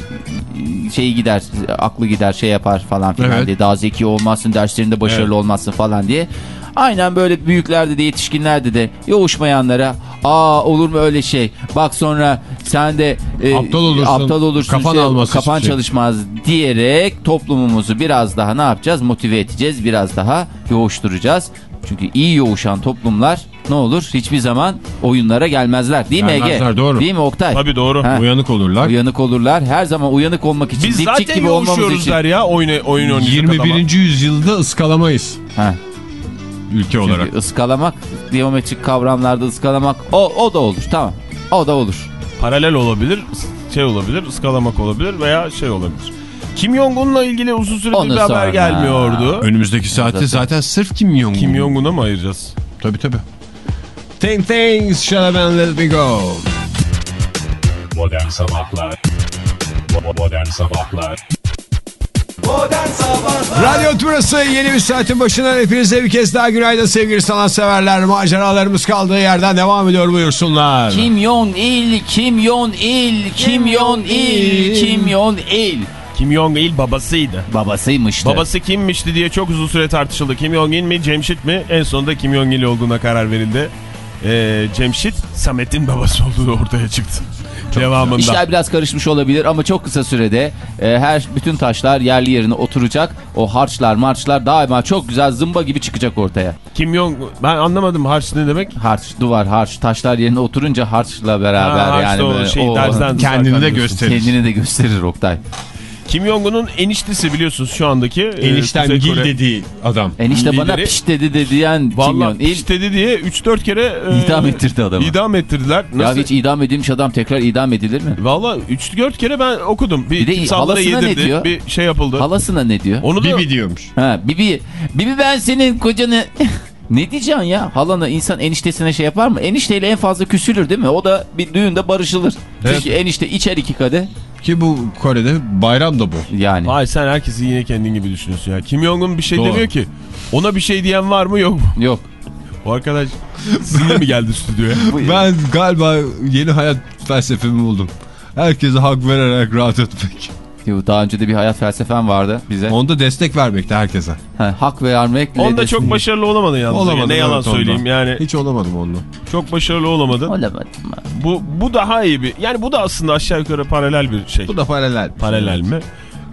şey gider aklı gider şey yapar falan filan Evet. diye daha zeki olmazsın derslerinde başarılı Evet. olmazsın falan diye. Aynen böyle büyüklerde de yetişkinlerde de yoğuşmayanlara aa olur mu öyle şey bak sonra sen de e, Aptal olursun, aptal olursun kafan şey- almaz kafan şey. çalışmaz diyerek toplumumuzu biraz daha ne yapacağız motive edeceğiz biraz daha yoğuşturacağız. Çünkü iyi yoğuşan toplumlar ne olur hiçbir zaman oyunlara gelmezler değil mi Ege? Gelmezler, doğru. Değil mi Oktay? Tabii doğru. Ha. Uyanık olurlar. Uyanık olurlar. Her zaman uyanık olmak için Biz zaten gibi olmamız yoğuşuyoruz için. der ya oyun, oyun oynayacak 21. adama. yüzyılda ıskalamayız Ha. Ülke olarak. Çünkü ıskalamak, geometrik kavramlarda ıskalamak o, o da olur tamam. O da olur. Paralel olabilir, şey olabilir, ıskalamak olabilir veya şey olabilir. Kim Jong-un'la ilgili uzun süredir Onu bir haber sonra. gelmiyordu. Önümüzdeki saatte zaten sırf Kim Jong-un. Kim Jong-un'a mı ayıracağız? Tabii tabii. Think things, up and let me go. Modern Sabahlar Modern Sabahlar Radyo Turası yeni bir saatin başından hepinize bir kez daha günaydın sevgili sanatseverler. Maceralarımız kaldığı yerden devam ediyor buyursunlar. Kim Yon Il, Kim Yon Il, Kim Yon Il, Kim Yon Il. Kim Jong-il babasıydı. Babasıymıştı. Babası kimmişti diye çok uzun süre tartışıldı. Kim Jong-il mi Cemşit mi? En sonunda Kim Jong-il olduğuna karar verildi. Ee, Cemşit Samet'in babası olduğu ortaya çıktı. Devamında. İşler biraz karışmış olabilir ama çok kısa sürede e, her bütün taşlar yerli yerine oturacak. O harçlar marçlar daima çok güzel zımba gibi çıkacak ortaya. Kim Jong ben anlamadım harç ne demek? Harç, duvar, harç, taşlar yerine oturunca harçla beraber Ha, harç yani böyle şey, o- derzden Kendini de gösterir. kendini de gösterir Oktay. Kim Jong-un'un eniştesi biliyorsunuz şu andaki. e, Enişten Kuzey Gil Kore- dediği adam. Enişte bana Lideri- piş dedi de diyen Kim Vallahi Yon Il. işte diye 3-4 kere e, İdam ettirdi adamı. İdam ettirdiler. Ya Nasıl? hiç idam edilmiş adam tekrar idam edilir mi? Valla 3-4 kere ben okudum. Bir, Bir de halasına ne yedirdi. diyor? Bir şey yapıldı. Halasına ne diyor? Onu da Bibi diyormuş. Ha Bibi, Bibi ben senin kocanı... ne diyeceksin ya? Halana insan eniştesine şey yapar mı? Enişteyle en fazla küsülür değil mi? O da bir düğünde barışılır. Evet. Çünkü enişte içer iki kadeh. Ki bu Kore'de bayram da bu. Yani. Hayır sen herkesi yine kendin gibi düşünüyorsun ya. Kim Jong-un bir şey Doğru. demiyor ki. Ona bir şey diyen var mı yok mu? Yok. O arkadaş sizinle mi geldi stüdyoya? Ben galiba yeni hayat felsefemi buldum. Herkese hak vererek rahat etmek. Yok, Daha önce de bir hayat felsefem vardı bize. Onda destek vermekte herkese. Ha, hak vermekle... Onda çok başarılı olamadın yalnız. Olamadım. ne yalan evet, ondan. söyleyeyim yani. Hiç olamadım onunla. Çok başarılı olamadın. Olamadım. Bu bu daha iyi bir. Yani bu da aslında aşağı yukarı paralel bir şey. Bu da paralel. Paralel mi?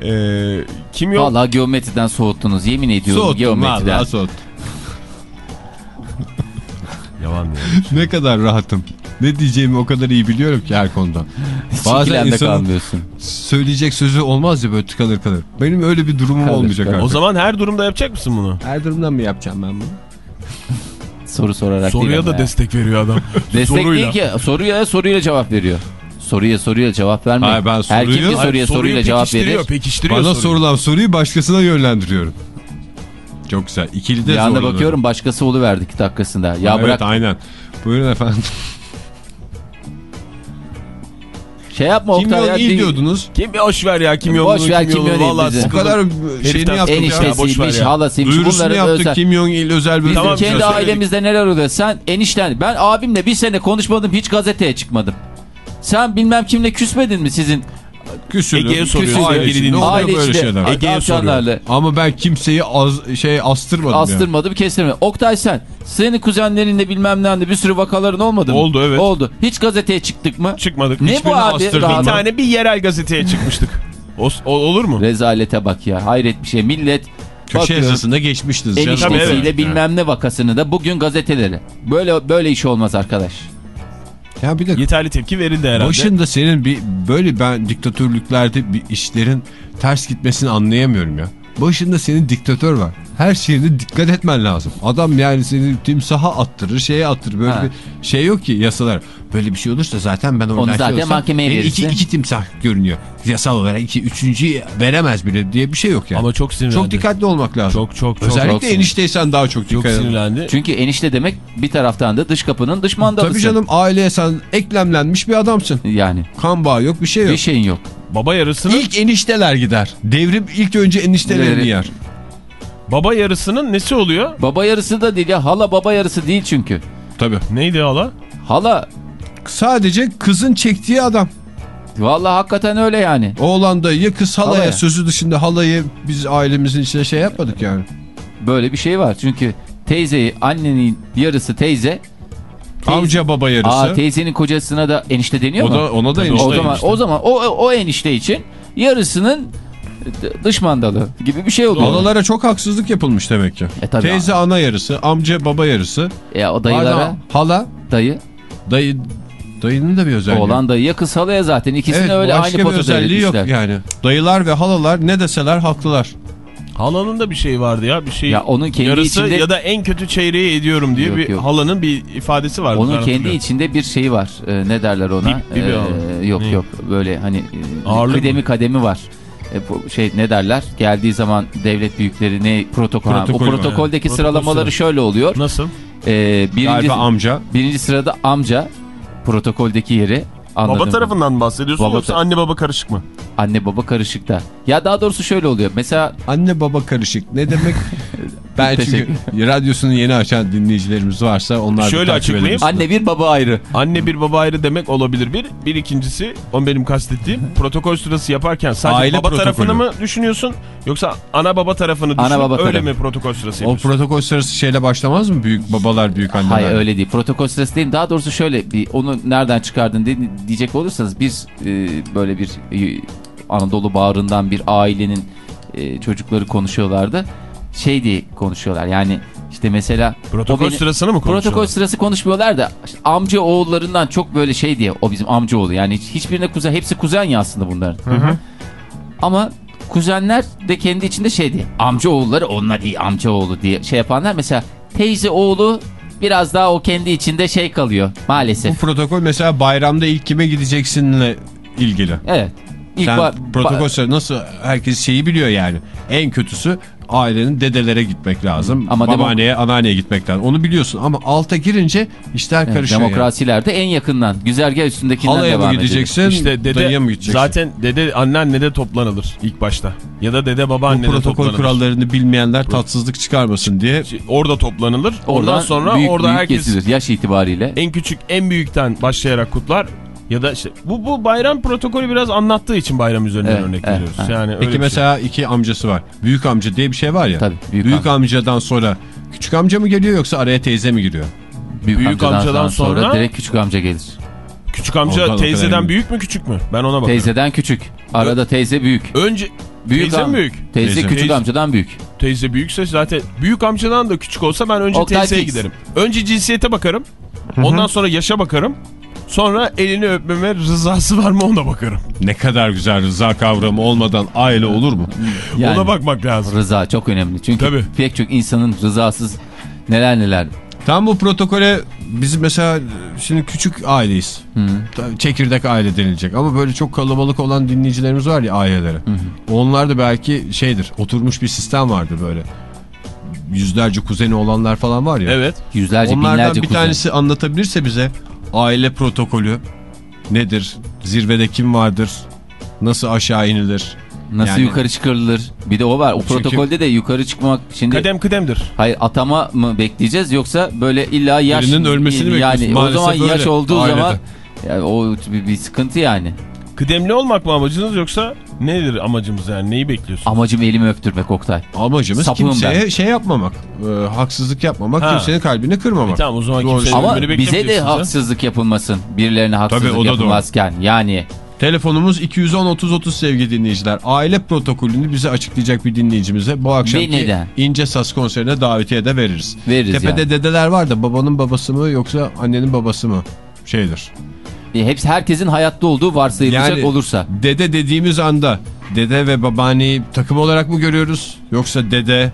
Ee, Kim Jong Vallahi geometriden soğuttunuz. Yemin ediyorum Soğuttum geometriden. vallahi soğuttum. Yalan ya. Ne kadar rahatım. Ne diyeceğimi o kadar iyi biliyorum ki her konuda. Bazen insanın kalmıyorsun. söyleyecek sözü olmaz ya böyle tıkanır kalır. Benim öyle bir durumum Kalır, olmayacak kalır. artık. O zaman her durumda yapacak mısın bunu? Her durumdan mı yapacağım ben bunu? Soru sorarak Soruya da ya. destek veriyor adam. Destek Soruyla. değil ki. Soruya soruyla cevap veriyor. Soruya soruya cevap vermiyor. Hayır, ben Her soruyu- kim bir Hayır, soruya Soruyu soruyla cevap verir. Pekiştiriyor Bana soruyu. sorulan soruyu başkasına yönlendiriyorum. Çok güzel. İkili de Bir anda bakıyorum başkası oluverdi iki dakikasında. Ya evet, bırak aynen. Buyurun efendim. Şey yapma Kim Oktay ya. İl değil. diyordunuz. Kim boş ver ya Kim Boş Jong-un'u ver Kim Kim Vallahi bizi. O kadar şeyini yaptık boş Eniştesiymiş, ya. halasıymış. Duyurusunu yaptık. özel. Kim Jong-il özel bir... Bizim Tamam, kendi ailemizde neler oluyor? Sen enişten. Ben abimle bir sene konuşmadım. Hiç gazeteye çıkmadım. Sen bilmem kimle küsmedin mi sizin Küsürdüm. Ege'ye soruyor, Aile içinde oluyor böyle şeyler. Ege'ye arkadaşlarla Ama ben kimseyi az, şey astırmadım ya. astırmadım kestirmedim. Oktay sen senin kuzenlerinle bilmem ne bir sürü vakaların olmadı mı? Oldu, evet. Oldu. Hiç gazeteye çıktık mı? Çıkmadık. Ne bu Hiçbirini abi? Bir tane bir yerel gazeteye çıkmıştık. O, o- olur mu? Rezalete bak ya. Hayret bir şey. Millet Köşe bakıyor, yazısında geçmiştiniz. eniştesiyle Tabii, evet. bilmem ne vakasını da bugün gazeteleri. Böyle böyle iş olmaz arkadaş. Ya bir de Yeterli tepki verildi herhalde. başında senin bir böyle ben diktatörlüklerde bir işlerin ters gitmesini anlayamıyorum ya. Başında senin diktatör var. Her şeyine dikkat etmen lazım. Adam yani seni timsaha attırır, şeye attırır. Böyle Ha. bir şey yok ki yasalar. Böyle bir şey olursa zaten ben oradan Onu şey zaten olsam, mahkemeye verirsin. iki, iki timsah görünüyor. Yasal olarak iki, üçüncüyü veremez bile diye bir şey yok yani. Ama çok sinirlendi. çok dikkatli olmak lazım. Çok çok çok. Özellikle çok enişteysen daha çok Çok dikkat edin. sinirlendi. Çünkü enişte demek bir taraftan da dış kapının dış mandalısın. Tabii canım aileye sen eklemlenmiş bir adamsın. Yani Kan bağı yok bir şey yok. bir şeyin yok. Baba yarısının İlk enişteler gider. Devrim ilk önce eniştelerini yer. baba yarısının nesi oluyor? Baba yarısı da değil ya. Hala baba yarısı değil çünkü. Tabii. Neydi hala? Hala Sadece kızın çektiği adam. vallahi hakikaten öyle yani. Oğlan dayıya kız halaya, Halaya. sözü dışında halayı biz ailemizin içine şey yapmadık yani. Böyle bir şey var. Çünkü teyzeyi annenin yarısı teyze. teyze- Amca baba yarısı. Aa teyzenin kocasına da enişte deniyor o mu? da ona da Tabii, enişte. o zaman enişte. o zaman o o enişte için yarısının dış mandalı gibi bir şey oluyor. Halalara çok haksızlık yapılmış demek ki. E tabii. Teyze ana yarısı, amca baba yarısı. Ya o dayılara hala, dayı, dayı, dayının da bir özelliği. oğlan dayıya kız halaya zaten ikisini evet, öyle aynı potada özelliği yok eritmişler. yani. Dayılar ve halalar ne deseler haklılar. Halanın da bir şey vardı ya. Bir şey Ya onun kendi yarısı içinde- ya da en kötü çeyreği ediyorum diye Yok, bir yok. halanın bir ifadesi vardı. Onun kendi içinde bir şeyi var. Ee, ne derler ona? Dip gibi ama. yok Ne? yok böyle hani e, Ağırlık kıdemi kademi var. E, bu şey ne derler? Geldiği zaman devlet büyükleri ne protokol. ha, o Protokol var, protokoldeki evet. sıralamaları Protokol şöyle oluyor. Nasıl? Ee, birinci, Galiba amca. birinci sırada amca protokoldeki yeri. Anladım. Baba tarafından mı bahsediyorsun Baba yoksa anne baba karışık mı? Anne baba karışıkta. Ya daha doğrusu şöyle oluyor. Mesela Anne baba karışık. Ne demek? ben çünkü radyosunu yeni açan dinleyicilerimiz varsa onlar Şöyle açıklayayım. anne bir baba ayrı. Anne bir baba ayrı demek olabilir bir. Bir ikincisi o benim kastettiğim protokol sırası yaparken sadece Aile baba protokolü. tarafını mı düşünüyorsun yoksa ana baba tarafını Ana düşünüp baba öyle tarafı. mi protokol sırası O protokol sırası şeyle başlamaz mı? Büyük babalar, büyük anneler. Hayır öyle değil. Protokol sırası değil. Daha doğrusu şöyle bir onu nereden çıkardın diye- diyecek olursanız bir e, böyle bir e, Anadolu bağrından bir ailenin e, çocukları konuşuyorlardı. Şey diye konuşuyorlar. Yani işte mesela Protokol beni- sırasını mı konuşuyorlar? Protokol sırası konuşmuyorlar da işte amca oğullarından çok böyle şey diye o bizim amca oğlu yani hiç- hiçbirine kuzen hepsi kuzen ya aslında bunların. Ama kuzenler de kendi içinde şey diye amca oğulları onlar değil amca oğlu diye şey yapanlar mesela teyze oğlu biraz daha o kendi içinde şey kalıyor Bu maalesef. protokol mesela bayramda ilk kime gideceksinle ilgili. Evet. İlk Sen protokol nasıl herkes şeyi biliyor yani. En kötüsü ailenin dedelere gitmek lazım. Ama babaanneye, anneanneye gitmek lazım. Onu biliyorsun ama alta girince işler Evet, karışıyor. yani. demokrasilerde en yakından güzergah üstündekinden Halaya devam mı gideceksin, İşte dede dayıya mı gideceksin? zaten dede anneanne de toplanılır ilk başta. Ya da dede babaanne de protokol toplanılır. kurallarını bilmeyenler tatsızlık çıkarmasın diye Orada toplanılır. Ondan Oradan sonra büyük, orada büyük herkes kesilir yaş itibariyle. en küçük en büyükten başlayarak kutlar. Ya da işte bu, bu bayram protokolü biraz anlattığı için bayram üzerinden Evet, örnek evet, veriyoruz. evet. Yani öyle Peki şey. mesela iki amcası var. Büyük amca diye bir şey var ya. Tabii, büyük büyük amca. amcadan sonra küçük amca mı geliyor yoksa araya teyze mi giriyor? Büyük, büyük amcadan, amcadan sonra, sonra- direkt küçük amca gelir. küçük amca Ondan teyzeden büyük mü küçük mü? Ben ona bakarım. Teyzeden küçük. Arada teyze büyük. Önce Büyük teyze am- mi büyük? Teyze, Teyze. küçük Teyze. amcadan büyük. Teyze büyükse zaten büyük amcadan da küçük olsa ben önce Oktay teyzeye fix. giderim. Önce cinsiyete bakarım. Ondan sonra yaşa bakarım. Sonra elini öpmeme rızası var mı ona bakarım. Ne kadar güzel rıza kavramı olmadan aile olur mu? Yani Ona bakmak lazım. Rıza çok önemli. Çünkü Tabii. pek çok insanın rızasız neler neler. Tam bu protokole biz mesela şimdi küçük aileyiz. Tabii Çekirdek aile denilecek ama böyle çok kalabalık olan dinleyicilerimiz var ya ailelere. Onlar da belki şeydir oturmuş bir sistem vardı böyle. Yüzlerce kuzeni olanlar falan var ya. Evet. Yüzlerce Onlardan binlerce bir kuzen. tanesi anlatabilirse bize aile protokolü nedir? Zirvede kim vardır? Nasıl aşağı inilir? Nasıl Yani- yukarı çıkarılır? Bir de o var. O Çünkü- protokolde de yukarı çıkmak şimdi Kadem kıdemdir. hayır atama mı bekleyeceğiz yoksa böyle illa yaş Birinin ölmesini yani o zaman yaş öyle olduğu ailede. zaman yani o bir, bir sıkıntı yani. Kıdemli olmak mı amacınız yoksa nedir amacımız yani neyi bekliyorsun? Amacım elimi öptürmek Oktay. Amacımız Sapığım kimseye şey yapmamak, e, haksızlık yapmamak, Ha. kimsenin kalbini kırmamak. E tamam o zaman kimsenin Ama bize de ha. haksızlık yapılmasın. Birilerine haksızlık Tabii, o da doğru. yapılmazken yani Telefonumuz 210-30-30 sevgili dinleyiciler. Aile protokolünü bize açıklayacak bir dinleyicimize bu akşamki neden? İnce Saz konserine davetiye de veririz. veririz Tepede yani. dedeler var da babanın babası mı yoksa annenin babası mı şeydir. E, hepsi herkesin hayatta olduğu varsayılacak Yani- olursa. Dede dediğimiz anda dede ve babaanneyi takım olarak mı görüyoruz? Yoksa dede,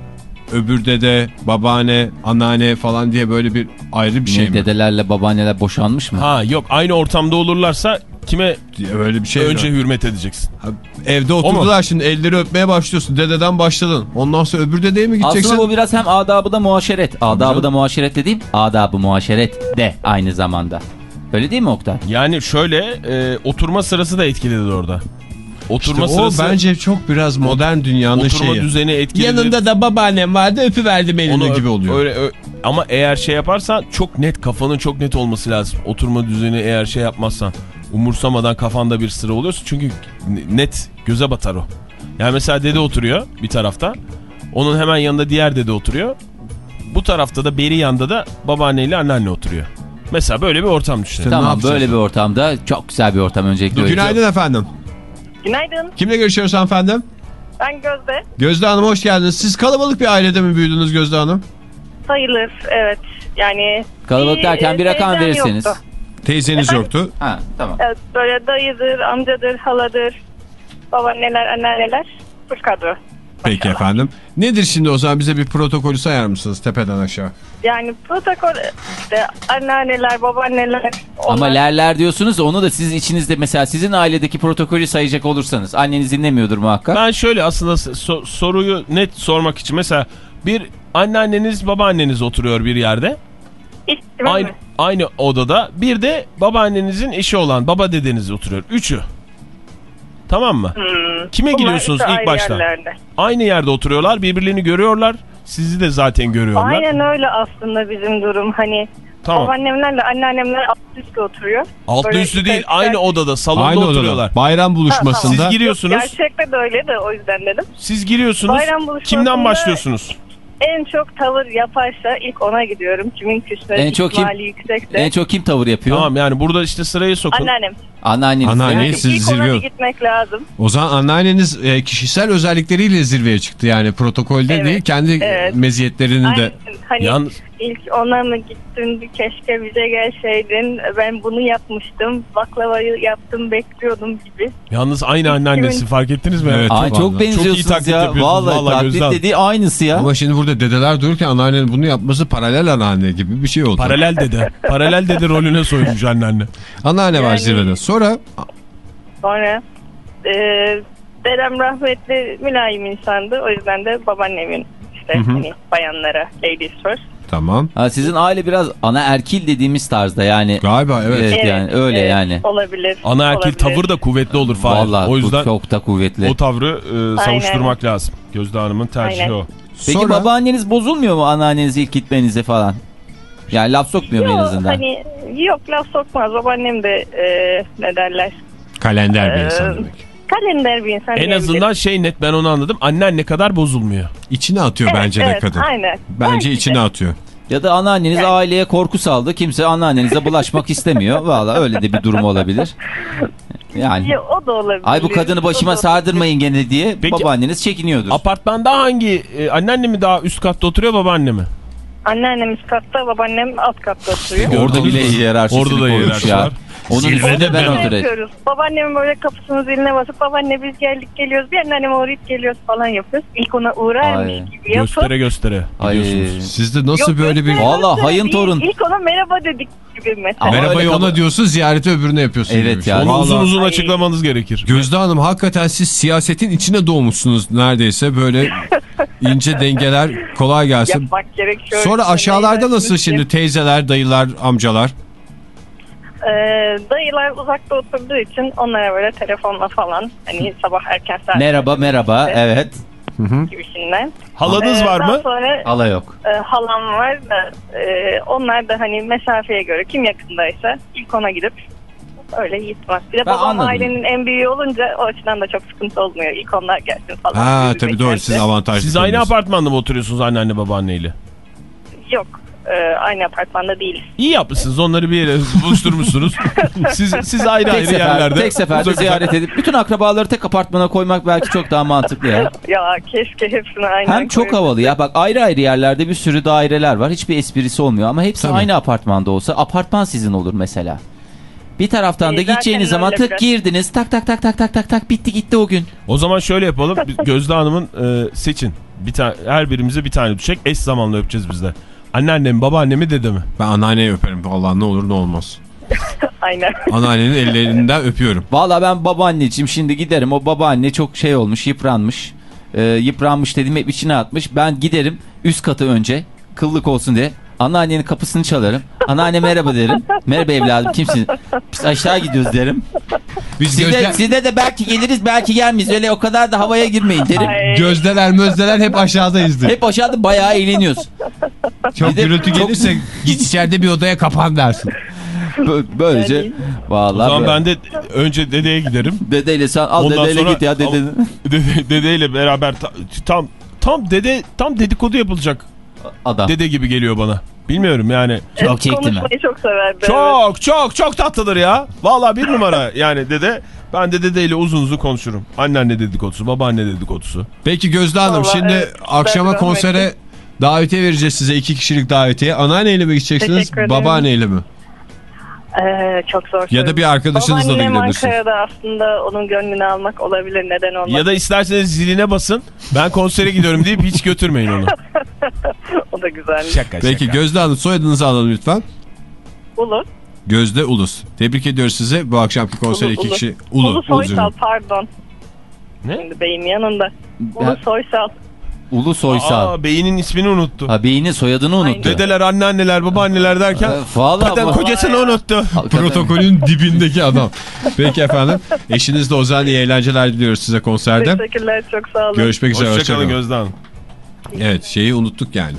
öbür dede, babaanne, anneanne falan diye böyle bir ayrı bir şey Ne, mi? dedelerle babaanneler boşanmış mı? Ha yok aynı ortamda olurlarsa kime Öyle bir şey önce mi? hürmet edeceksin? Ha, Evde oturdular şimdi elleri öpmeye başlıyorsun. Dededen başladın. Ondan sonra öbür dedeye mi gideceksin? Aslında bu biraz hem adabı da muaşeret. Adabı da muaşeret dediğim adabı muaşeret de aynı zamanda. Öyle değil mi Oktay? Yani şöyle e, oturma sırası da etkilidir orada. Oturma İşte sırası o bence çok biraz modern dünyanın oturma şeyi. düzeni etkilidir. Yanında da babaannem vardı öpüverdim eline Onu gibi oluyor. Öyle, ö- ama eğer şey yaparsan çok net kafanın çok net olması lazım. Oturma düzeni eğer şey yapmazsan umursamadan kafanda bir sıra oluyorsa çünkü net göze batar o. Yani mesela dede oturuyor bir tarafta. Onun hemen yanında diğer dede oturuyor. Bu tarafta da beri yanda da babaanneyle anneanne oturuyor. Mesela böyle bir ortam düşünün. ne tamam böyle bir ortamda çok güzel bir ortam öncelikle. öyle- Günaydın efendim. Günaydın. Kimle görüşüyoruz hanımefendi? Ben Gözde. Gözde Hanım hoş geldiniz. Siz kalabalık bir ailede mi büyüdünüz Gözde Hanım? Sayılır. Evet. Yani Kalabalık derken bir rakam teyzem verirseniz. yoktu. Teyzeniz Efendim? yoktu. Ha tamam. Evet, böyle dayıdır, amcadır, haladır, babaanneler, anneanneler. Full kadro. Peki efendim. Nedir şimdi o zaman bize bir protokolü sayar mısınız tepeden aşağı? Yani protokol işte anneanneler, babaanneler. Ama onlar- lerler diyorsunuz onu da siz içinizde mesela sizin ailedeki protokolü sayacak olursanız anneniz dinlemiyordur muhakkak. Ben şöyle aslında so- soruyu net sormak için mesela bir anneanneniz babaanneniz oturuyor bir yerde. Aynı, mi? aynı odada. Bir de babaannenizin eşi olan baba dedeniz oturuyor. Üçü. Tamam mı? Hmm. Kime Bunlar gidiyorsunuz işte ilk başta? yerlerde. Aynı yerde oturuyorlar. Birbirlerini görüyorlar. Sizi de zaten görüyorlar. Aynen öyle aslında bizim durum. Hani Tamam. babaannemlerle anneannemler alt üstte oturuyor. Altlı Böyle üstlü değil. güzel- Aynı odada. Salonda Aynı oturuyorlar. odada. Bayram buluşmasında. Siz giriyorsunuz. Gerçekte de öyle de o yüzden dedim. Siz giriyorsunuz. Bayram buluşmasında- Kimden başlıyorsunuz? En çok tavır yaparsa ilk ona gidiyorum. Kimin küsme En çok kim- yüksekse. En çok kim tavır yapıyor? Tamam yani burada işte sırayı sokun. Anneannem. Anneanneniz. Anneanne. Yani ona zirve- bir gitmek lazım. O zaman anneanneniz e, kişisel özellikleriyle zirveye çıktı yani protokolde Evet, değil kendi evet. meziyetlerini de. Hani Yalnız ilk ona mı gittin keşke bize gelseydin ben bunu yapmıştım baklavayı yaptım bekliyordum gibi. yalnız aynı anneannesi fark ettiniz mi? Evet. Ay Çok benziyorsunuz Çok iyi taklit ya. Vallahi, Vallahi taklit Gözde Hanım. dediği aynısı ya. Ama şimdi burada dedeler dururken anneannenin bunu yapması paralel anneanne gibi bir şey oldu. Paralel dede. Paralel dede rolüne soyunmuş anneanne. Anneanne var Yani- zirvede. Sonra Sonra e, dedem rahmetli mülayim insandı o yüzden de babaannemin işte hani bayanlara ladies first. Tamam. Ha, sizin aile biraz ana erkil dediğimiz tarzda yani. Galiba evet. Evet. yani öyle yani. Olabilir. Ana erkil olabilir. tavır da kuvvetli olur Fahir. Vallahi o yüzden çok da kuvvetli. o tavrı e, savuşturmak lazım. Gözde Hanım'ın tercihi Aynen. o. Peki Sonra babaanneniz bozulmuyor mu anneanneniz ilk gitmenize falan? Yani laf sokmuyor mu en Yok, azından? hani yok laf sokmaz. Babaannem de e, ne derler kalender bir Ee, insan demek. Kalender bir insan. En azından şey net ben onu anladım. Annen ne kadar bozulmuyor. İçine atıyor Evet, bence de evet, kadın. Aynen. Bence Belki de. içine atıyor. Ya da anneanneniz aileye korku saldı. Kimse anneannenize bulaşmak istemiyor. Valla öyle de bir durum olabilir. Yani. Ya, o da olabilir. Ay bu kadını başıma da sardırmayın gene diye Peki- babaanneniz çekiniyordur. Apartmanda hangi e, anneanne mi daha üst katta oturuyor babaanne mi? olabilir. Anneannemiz katta, babaannem alt katta oturuyor. Orada bile hiyerarşisini Orada da koymuş hiyerarşi ya. Onun Zirvede ben yapıyoruz. Babaannemin böyle kapısının ziline basıp babaanne biz geldik geliyoruz. Bir anneanneme uğrayıp geliyoruz falan yapıyoruz. İlk ona uğrarmış Ay, gibi yapıp. Göstere göstere Ay. gidiyorsunuz. Sizde nasıl Yok, böyle bir... göstere hayın torun. İlk ona merhaba dedik gibi mesela. Merhabayı ona diyorsun ziyareti öbürüne yapıyorsun. Evet bir şey. ya. Onu uzun uzun Ay. açıklamanız gerekir. Gözde Hanım hakikaten siz siyasetin içine doğmuşsunuz neredeyse böyle ince dengeler kolay gelsin. Yapmak gerekiyor. Sonra İşte aşağılarda nasıl şimdi teyzeler, dayılar, amcalar? Ee, dayılar uzakta oturduğu için onlara böyle telefonla falan hani sabah erken saat Merhaba merhaba evet. gibisinden. Halanız Ee, var mı? sonra Hala yok. e, halam var da e, onlar da hani mesafeye göre kim yakındaysa ilk ona gidip öyle gitmez. Bir de Ben babam anladım. ailenin en büyüğü olunca o açıdan da çok sıkıntı olmuyor. İlk onlar gelsin falan. Ha tabii doğru siz avantajlı. Siz aynı apartmanda mı oturuyorsunuz anneanne babaanneyle? Yok. E, aynı apartmanda değiliz. İyi yapmışsınız onları bir yere buluşturmuşsunuz. siz, siz ayrı Tek, ayrı sefer, yerlerde. tek seferde ziyaret edip bütün akrabaları tek apartmana koymak belki çok daha mantıklı ya. Ya keşke hepsini aynı Hem çok havalı ya bak ayrı ayrı yerlerde bir sürü daireler var hiçbir esprisi olmuyor ama hepsi Tabii. aynı apartmanda olsa apartman sizin olur mesela. Bir taraftan da zaten gideceğiniz zaman tık biraz. girdiniz tak tak tak tak tak tak tak bitti gitti o gün. O zaman şöyle yapalım. Gözde Hanım'ın e, seçin. Bir tane her birimize bir tane düşecek. Eş zamanlı öpeceğiz biz de. Anneannem, babaannemi, dedemi. Ben anneanneyi öperim. Vallahi ne olur ne olmaz. Aynen. Anneannenin ellerinden öpüyorum. Valla ben babaanneciğim şimdi giderim o babaanne çok şey olmuş yıpranmış. Ee, yıpranmış dedim hep içine atmış. Ben giderim üst katı önce kıllık olsun diye. Anneannenin kapısını çalarım. Anneanne merhaba derim. Merhaba evladım kimsin? Biz aşağı gidiyoruz derim. Biz Size, gözde, size de belki geliriz belki gelmeyiz. Öyle o kadar da havaya girmeyin derim. Ay, gözdeler mözdeler hep aşağıdayızdır. Hep aşağıda bayağı eğleniyoruz. Çok de- gürültü çok- gelirse git içeride bir odaya kapan dersin. Bö- Böylece O vallahi zaman böyle. ben de önce dedeye giderim. dedeyle sen al Ondan dedeyle git ya dede. Dede, dedeyle beraber ta- tam tam dede tam dedikodu yapılacak Adam. dede gibi geliyor bana. Bilmiyorum yani. Çok kekti mi? Çok severdi. evet. Çok çok çok tatlıdır ya. Vallahi bir numara yani dede. Ben de dedeyle uzun uzun konuşurum. Anneanne dedikodusu, babaanne dedikodusu. Peki Gözde Hanım Vallahi şimdi evet, akşama ben konsere davetiye vereceğiz size. iki kişilik davetiye. Anneanneyle mi gideceksiniz babaanneyle mi? Ee, çok zor. Ya da bir arkadaşınızla da gidebilirsiniz. Ankara'da aslında onun gönlünü almak olabilir neden olmaz. Ya da isterseniz ziline basın. Ben konsere gidiyorum deyip hiç götürmeyin onu. O da güzel. Şaka Peki şaka. Gözde Hanım soyadınızı alalım lütfen. Ulu. Gözde Ulus. Tebrik ediyoruz size. Bu akşamki konser Ulu, iki Ulu. kişi. Ulu. Ulu Soysal Ulu. pardon. Ne? Şimdi beyin yanında. Ben- Ulu Soysal. Ulu Soysal. Aa, beyinin ismini unuttu. Ha beyinin soyadını unuttu. Dedeler, anneanneler, babaanneler derken Ee, Valla kocasını unuttu. Protokolün dibindeki adam. Peki efendim. Eşinizle o zaman iyi eğlenceler diliyoruz size konserde. Teşekkürler çok sağ olun. Görüşmek üzere. Hoşçakalın hoşça. Gözde Hanım. Evet şeyi unuttuk yani.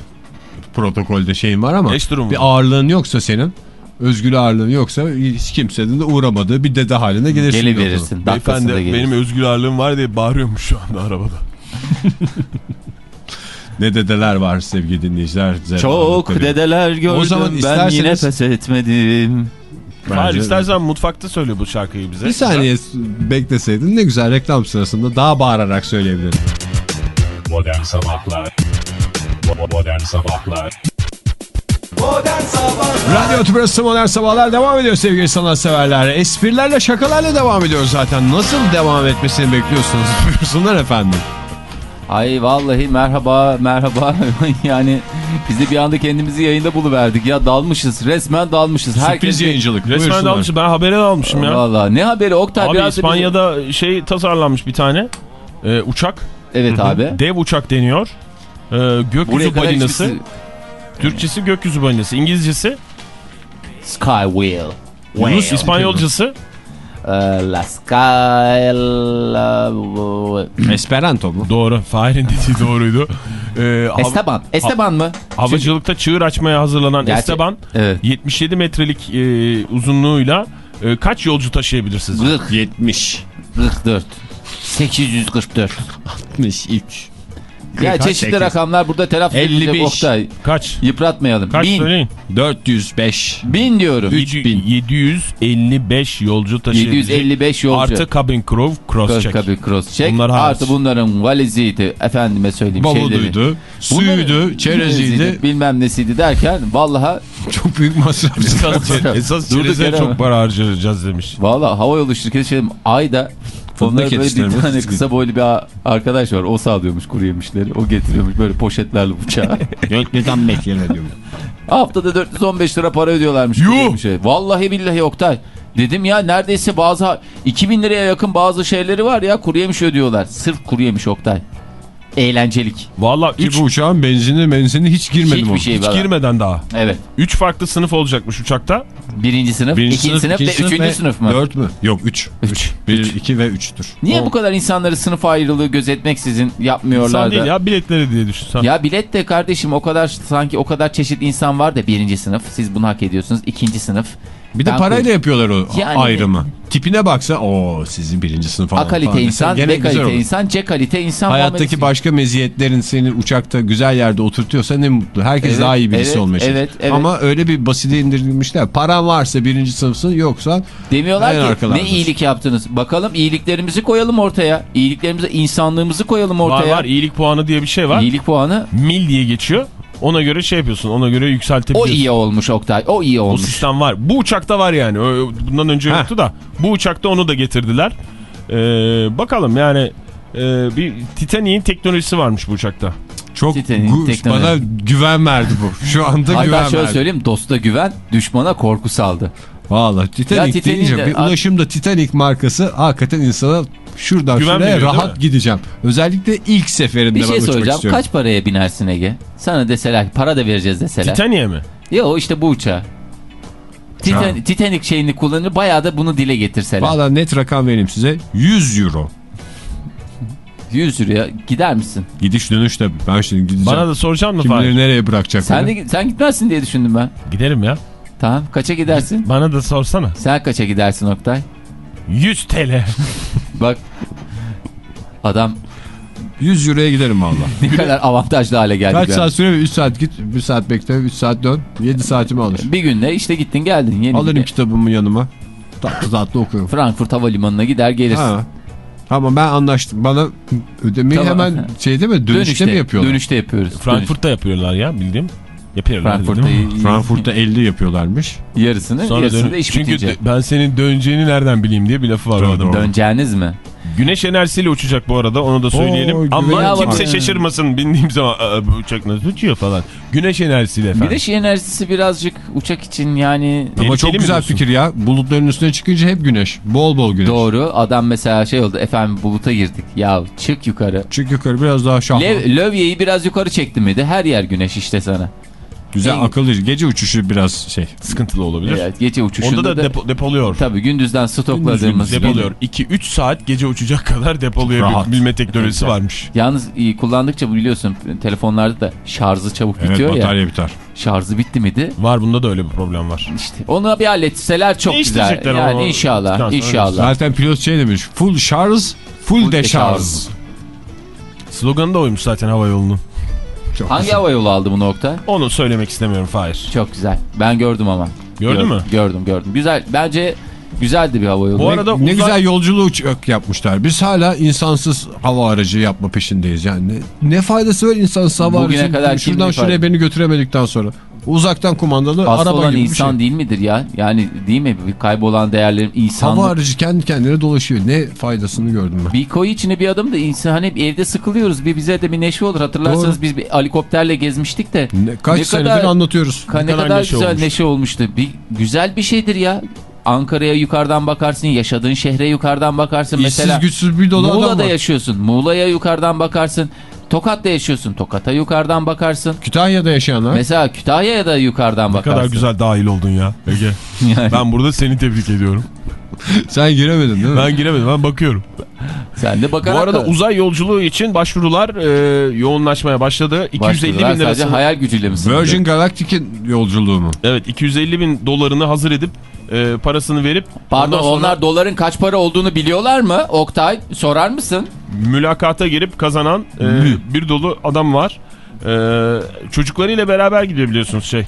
Protokolde şeyin var ama Eş durumu. bir ağırlığın yoksa senin özgür ağırlığın yoksa hiç kimsenin de uğramadığı bir dede haline gelirsin. Dakikasında Beyefendi benim özgür ağırlığım var diye bağırıyormuş şu anda arabada. Ne dedeler var sevgili dinleyiciler. Çok aldıkları. dedeler gördüm. O zaman ben isterseniz- yine pes etmedim. Bence- Hayır istersen mutfakta söyle bu şarkıyı bize. Bir saniye bekleseydin ne güzel reklam sırasında daha bağırarak söyleyebilirim. Modern Sabahlar Modern Sabahlar Modern Sabahlar Radyo Tübrası Modern Sabahlar devam ediyor sevgili sanatseverler. Esprilerle şakalarla devam ediyoruz zaten. Nasıl devam etmesini bekliyorsunuz? Buyursunlar efendim. Ay vallahi merhaba merhaba yani biz de bir anda kendimizi yayında buluverdik ya dalmışız resmen dalmışız. Sürpriz yayıncılık. Resmen Buyursunlar. de almışım. Ben habere de almışım ya. Valla ne haberi Oktay Abi İspanya'da şey tasarlanmış bir tane e, uçak. Evet abi. Dev uçak deniyor. E, Buraya gökyüzü balinası. hiçbirisi- Türkçesi gökyüzü balinası. İngilizcesi Sky Wheel. Yunus İspanyolcası. Ee, La Sky... La... Esperanto mu? Doğru. Fahir'in dediği doğruydu. E, hav- Esteban. Esteban mı? havacılıkta çığır açmaya hazırlanan Gerçi- Esteban Evet. 77 metrelik e, uzunluğuyla e, kaç yolcu taşıyabilir sizce? 40, 70. 44. 844. 63. Ya çeşitli rakamlar burada telaffuz edilecek 55. Oktay. Kaç? Yıpratmayalım. Kaç bin. söyleyin? 405. Bin diyorum. 3000. 755 yolcu taşıyabilecek. 755 yolcu. Artı cabin crew cross check. tabii cross check. Bunlar hariç. Artı bunların valiziydi. Efendime söyleyeyim şeyleri. Bavuluydu, suyuydu, çereziydi. Bilmem nesiydi derken vallaha Çok büyük masraf. Esas, esas Durduk çereze çok para harcayacağız demiş. Valla havayolu şirketi şey ayda onlara böyle bir tane kısa boylu bir arkadaş var. O sağlıyormuş kuru yemişleri. O getiriyormuş böyle poşetlerle uçağa. Gökneden bekliyorum. Haftada 415 lira para ödüyorlarmış. Yuh! yemişe. Vallahi billahi Oktay. Dedim ya neredeyse bazı 2000 liraya yakın bazı şeyleri var ya kuru yemiş ödüyorlar. Sırf kuru yemiş Oktay. Eğlencelik. Valla 3 bu uçağın benzini benzini hiç girmedi Hiçbir şey hiç var. girmeden daha. Evet. 3 farklı sınıf olacakmış uçakta. Birinci sınıf, Birinci ikinci sınıf, ikinci ve üçüncü sınıf mı? Dört mü? Yok üç. Üç. Bir, iki ve üçtür. Niye O- bu kadar insanları sınıf ayrılığı gözetmeksizin yapmıyorlar İnsan da? değil ya biletleri diye düşünsen. Ya bilet de kardeşim o kadar sanki o kadar çeşit insan var da birinci sınıf. Siz bunu hak ediyorsunuz. İkinci sınıf. Bir de Ben parayla yapıyorlar o Yani- ayrımı. Tipine baksa o sizin birinci sınıf falan. A kalite falan insan, B kalite olur. insan, C kalite insan. Hayattaki başka meziyetlerin seni uçakta güzel yerde oturtuyorsa ne mutlu. Herkes Evet, daha iyi birisi evet, olmaya çalışıyor. evet, evet. Ama öyle bir basite indirmişler. Paran varsa birinci sınıfsın yoksa Demiyorlar ki ne iyilik yaptınız. Bakalım iyiliklerimizi koyalım ortaya. İyiliklerimizi, insanlığımızı koyalım Var ortaya. var iyilik puanı diye bir şey var. İyilik puanı Mil diye geçiyor. Ona göre şey yapıyorsun. Ona göre o yükseltebiliyorsun. iyi olmuş Oktay. O iyi O olmuş. sistem var. Bu uçakta var yani. Bundan önce Heh. yoktu da. Bu uçakta onu da getirdiler. Ee, bakalım yani e, bir Titanic'in teknolojisi varmış bu uçakta. çok teknoloji. bana güven verdi bu. Şu anda güven Hatta şöyle verdi. söyleyeyim dosta güven, düşmana korku saldı. Valla Titanic Ya deyince de- bir ulaşımda Titanic markası hakikaten insana şuradan Güven şuraya rahat gideceğim. Özellikle ilk seferinde Bir ben şey uçmak soracağım. istiyorum. Kaç paraya binersin Ege? Sana deseler para da vereceğiz deseler. Titanic'e mi? Ya o işte bu uçağa. Titan Ha. Titanic şeyini kullanır bayağı da bunu dile getirseler. Valla net rakam vereyim size 100 euro. 100 liraya gider misin? Gidiş dönüş de ben şimdi gideceğim. Bana da soracak mı Kim bilir Fahir? nereye bırakacak Sen de sen gitmezsin diye düşündüm ben. Giderim ya. Tamam kaça gidersin? Bana da sorsana. Sen kaça gidersin Oktay? 100 TL. Bak adam 100 euroya giderim valla. ne kadar avantajlı hale geldi. Kaç saat süre 3 saat git 1 saat bekle 3 saat dön 7 saatimi alır. Bir günde işte gittin geldin. Yeni Alırım bir- kitabımı yanıma. Tatlı tatlı okuyorum. Frankfurt Havalimanı'na gider gelirsin. Ha. Tamam ben anlaştım. Bana ödemeyi Tamam. hemen şeyde mi dönüşte, mi yapıyorlar? Dönüşte yapıyoruz. Frankfurt'ta yapıyorlar ya bildiğim. Yapıyorlar. Frankfurt'ta değil mi? Frankfurt'ta 50 yapıyorlarmış. yarısını Sonra yarısını dön- da iş Çünkü bitince. de- ben senin döneceğini nereden bileyim diye bir lafı var doğru. Döneceğiniz mi? Güneş enerjisiyle uçacak bu arada onu da söyleyelim. Oo, Ama kimse Aa, şaşırmasın bindiğim zaman "Aa, bu uçak nasıl uçuyor falan. Güneş enerjisiyle efendim. Güneş enerjisi birazcık uçak için yani Ama çok Tehlikeli güzel diyorsun? fikir ya. Bulutların üstüne çıkınca hep güneş. Bol bol güneş. doğru. Adam mesela şey oldu efendim buluta girdik. Ya çık yukarı. Çık yukarı biraz daha şahlı. Lev, lövyeyi biraz yukarı çekti miydi? Her yer güneş işte sana. Güzel En- akıllı. Gece uçuşu biraz şey. Sıkıntılı olabilir. Evet, gece uçuşunda Onda da, da, depo- depoluyor. tabii gündüzden stokladığımız depoluyor. 2-3 saat gece uçacak kadar depolayabilme teknolojisi varmış. Yalnız iyi kullandıkça biliyorsun telefonlarda da şarjı çabuk Evet bitiyor ya. batarya biter. Şarjı bitti miydi? Var bunda da öyle bir problem var. İşte onu bir halletseler çok güzel. Ama Yani o- inşallah, sonra inşallah. Zaten pilot şey demiş. Full şarj, full, Full deşarj. deşarj. Sloganı da oymuş zaten hava yolunun. Çok Hangi hava yolu aldı bu nokta? Onu söylemek istemiyorum Fahir. Çok güzel. Ben gördüm ama. Gördün Gördüm, mü? Gördüm gördüm. Güzel. Bence güzeldi bir hava yolu. Bu Ne, arada ne uzay- güzel yolculuğu uçak yapmışlar. Biz hala insansız hava aracı yapma peşindeyiz yani. Ne, ne faydası var insansız hava Bugüne aracı? kadar Şuradan şuraya ifade- beni götüremedikten sonra. Uzaktan kumandalı Asıl araba olan gibi bir insan şey. değil midir ya? Yani değil mi? Bir kaybolan değerlerin insanlık. Hava aracı kendi kendine dolaşıyor. Ne faydasını gördüm ben. Bir koyu içine bir adım da insan hani evde sıkılıyoruz. Bir bize de bir neşe olur. Hatırlarsanız Doğru. biz bir helikopterle gezmiştik de. Ne, kaç Ne senedir kadar- anlatıyoruz. Ka- ne kadar kadar neşe güzel olmuş. neşe olmuştu. Bir güzel bir şeydir ya. Ankara'ya yukarıdan bakarsın, yaşadığın şehre yukarıdan bakarsın. İşsiz Mesela güçsüz bir dolu Muğla'da yaşıyorsun. Muğla'ya yukarıdan bakarsın. Tokat'ta yaşıyorsun. Tokat'a yukarıdan bakarsın. Kütahya'da yaşayanlar. Mesela Kütahya'ya da yukarıdan Ne bakarsın. kadar güzel dahil oldun ya Ege. Yani ben burada seni tebrik ediyorum. Sen giremedin değil mi? Ben giremedim ben bakıyorum. sen de Bu bakarak arada da- uzay yolculuğu için başvurular e, yoğunlaşmaya başladı. 250 başvurular bin sadece lirası. hayal gücüyle mi? Virgin Galactic'in yolculuğu mu? Evet 250 bin dolarını hazır edip e, parasını verip Pardon sonra onlar doların kaç para olduğunu biliyorlar mı? Oktay sorar mısın? mülakata girip kazanan e, bir dolu adam var. E, çocuklarıyla beraber gidiyor biliyorsunuz şey.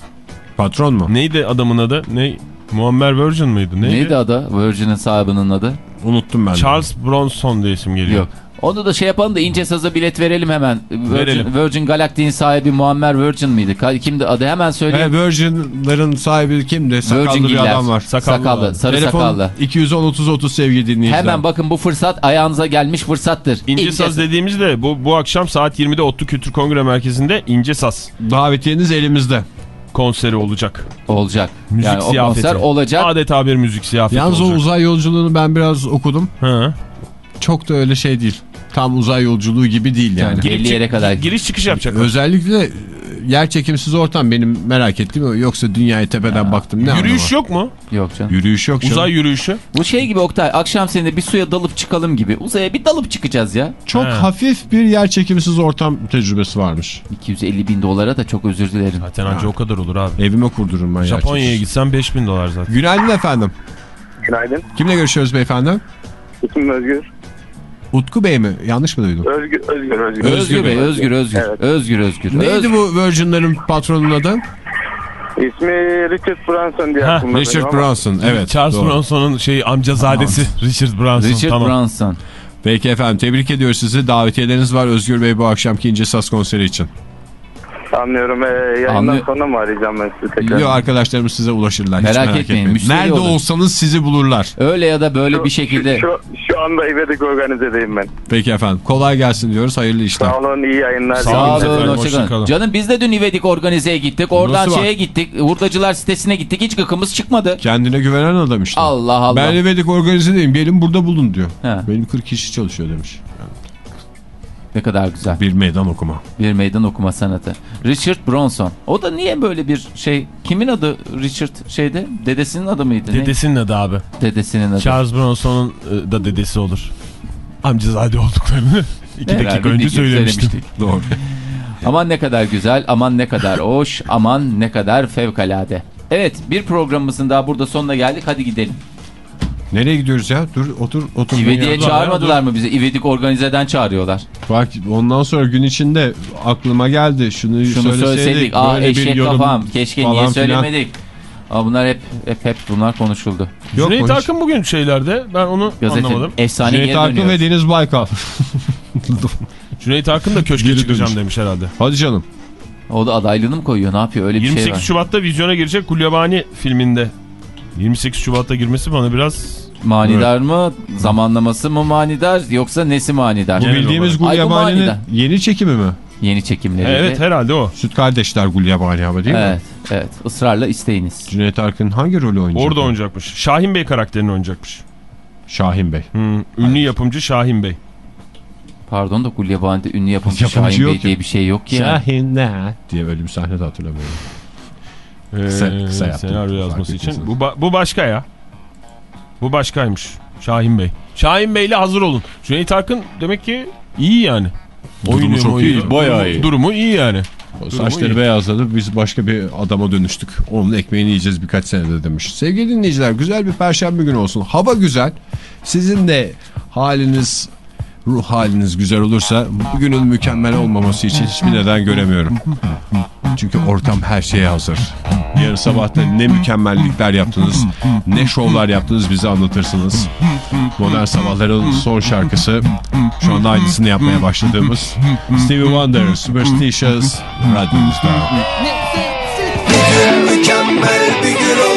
Patron mu? Neydi adamın adı? Ne? Muammer Virgin mıydı? Neydi? Neydi adı? Virgin'in sahibinin adı? Unuttum ben. de. Charles Bronson diye isim geliyor. Yok. Onu da şey yapalım da ince saza bilet verelim hemen. Virgin, Verelim. Virgin Galactic'in sahibi Muammer Virgin miydi? Kimdi adı? Hemen He, söyleyeyim. Virgin'ların sahibi kimdi? Sakallı Virgin bir Giller. adam var. Sakallı Sakallı, sarı Telefon sakallı. 210-30-30 sevgili dinleyiciler. Hemen bakın bu fırsat ayağınıza gelmiş fırsattır. İnce Saz dediğimizde bu, bu akşam saat 20'de Otlu Kültür Kongre Merkezi'nde İnce Saz Davetiyeniz elimizde. Konseri olacak. olacak. Müzik yani o ziyafeti. konser olacak. Adeta bir müzik ziyafeti Yalnız o olacak. uzay yolculuğunu ben biraz okudum. Hı. Çok da öyle şey değil. Tam uzay yolculuğu gibi değil yani. Belli Girip yere kadar. Giriş çıkış yapacaklar. Özellikle yer çekimsiz ortam benim merak ettiğim. Yoksa dünyaya tepeden baktım ne Yürüyüş anlamı? yok mu? Yok canım. Yürüyüş yok. canım. Uzay yürüyüşü. Bu şey gibi Oktay akşam seninle bir suya dalıp çıkalım gibi. Uzaya bir dalıp çıkacağız ya. Çok He. hafif bir yer çekimsiz ortam tecrübesi varmış. 250 bin dolara da çok özür dilerim. Zaten anca o kadar olur abi. Evime kurdururum ben Japonya'ya çekimsiz. gitsen 5000 dolar zaten. Günaydın efendim. Günaydın. Kimle görüşüyoruz beyefendi? İsmim Özgür. Utku Bey mi? Yanlış mı duydum? Özgür, Özgür, Özgür. Özgür Bey, Özgür, Özgür. Evet. Özgür, Özgür. Neydi Özgür. bu Virgin'lerin patronunun adı? İsmi Richard Branson diye Ha, aklımda Richard ama- Branson. Evet. Charles doğru. Branson'un şey amcazadesi Richard Branson. Richard tamam. Branson. Peki efendim tebrik ediyoruz sizi. Davetiyeleriniz var Özgür Bey bu akşamki İnce Saz konseri için. Anlıyorum. Ee, yayından Anlıyor- sonra mı arayacağım ben sizi tekrar? Yok arkadaşlarımız size ulaşırlar. Hiç Merak etmeyin, müşteri Nerede olun. olsanız sizi bulurlar. Öyle ya da böyle bir şekilde. Şu, şu anda İvedik organizedeyim ben. Peki efendim. Kolay gelsin diyoruz. Hayırlı işler. Sağ olun, iyi yayınlar. Sağ Sağ olun hoşçakalın. hoşça kalın. Canım biz de dün İvedik organizeye gittik. Oradan Nasıl var? şeye gittik. Hurdacılar sitesine gittik. Hiç gıkımız çıkmadı. Kendine güvenen adam işte. Allah Allah. Ben Evedik organizedeyim. Gelin burada bulun diyor. He. Benim 40 kişi çalışıyor demiş. Ne kadar güzel. Bir meydan okuma. Bir meydan okuma sanatı. Richard Branson. O da niye böyle bir şey? Kimin adı Richard şeyde? Dedesinin adı mıydı? Ne? Dedesinin adı abi. Dedesinin adı. Charles Branson'un e, da dedesi olur. Amcazade olduklarını iki Herhalde dakika önce söylemiştim. Doğru. Aman ne kadar güzel, aman ne kadar hoş, aman ne kadar fevkalade. Evet bir programımızın daha burada sonuna geldik. Hadi gidelim. Nereye gidiyoruz ya? Dur otur otur. İvedik'e Ya, çağırmadılar mı bizi? İvedik organizeden çağırıyorlar. Bak ondan sonra gün içinde aklıma geldi. Şunu, Şunu söyleseydik. söyleseydik. Aa eşek yorum kafam. Keşke falan niye söylemedik. Aa, bunlar hep, hep hep bunlar konuşuldu. Yok Cüneyt hiç? Arkın bugün şeylerde ben onu Gazetenin anlamadım. efsane Cüneyt Arkın ve Deniz Baykal. Cüneyt Arkın da köşke Geri çıkacağım dönüş. demiş herhalde. Hadi canım. O da adaylığını mı koyuyor? Ne yapıyor? Öyle bir 28 şey var. Şubat'ta vizyona girecek Gulyabani filminde. 28 Şubat'ta girmesi bana biraz Manidar mı? Zamanlaması mı manidar yoksa nesi manidar? Bu bildiğimiz Gulyabani'nin yeni çekimi mi? Yeni çekimleri. Evet herhalde o. Süt kardeşler Gulyabani ama değil mi? Evet, evet. Israrla isteyiniz. Cüneyt Arkın hangi rolü oynayacak? Orada oynayacakmış. Şahin Bey karakterini oynayacakmış. Şahin Bey. Hmm, ünlü yapımcı Şahin Bey. Pardon da Gulyabani'de ünlü yapımcı, Yapımcı Şahin Bey ya. diye bir şey yok ki. Şahin ne? diye öyle bir sahne de hatırlamıyorum. Ee, Kısa- kısa yaptım. senaryo yazması için. Bu, ba- bu başka ya. Bu başkaymış. Şahin Bey. Şahin Bey'le hazır olun. Cüneyt Arkın demek ki iyi yani. Durumu Oynuyor, çok iyi, oynuyor. bayağı Durumu- iyi. Durumu iyi yani. O saçları iyi. beyazladı biz başka bir adama dönüştük. Onun ekmeğini yiyeceğiz birkaç senede demiş. Sevgili dinleyiciler güzel bir perşembe günü olsun. Hava güzel. Sizin de haliniz ruh haliniz güzel olursa bugünün mükemmel olmaması için hiçbir neden göremiyorum. Çünkü ortam her şeye hazır. Yarın sabah ne mükemmellikler yaptınız, ne şovlar yaptınız bize anlatırsınız. Modern Sabahların son şarkısı şu anda aynısını yapmaya başladığımız Stevie Wonder, Superstitious radyomuzda. Mükemmel bir gün olacak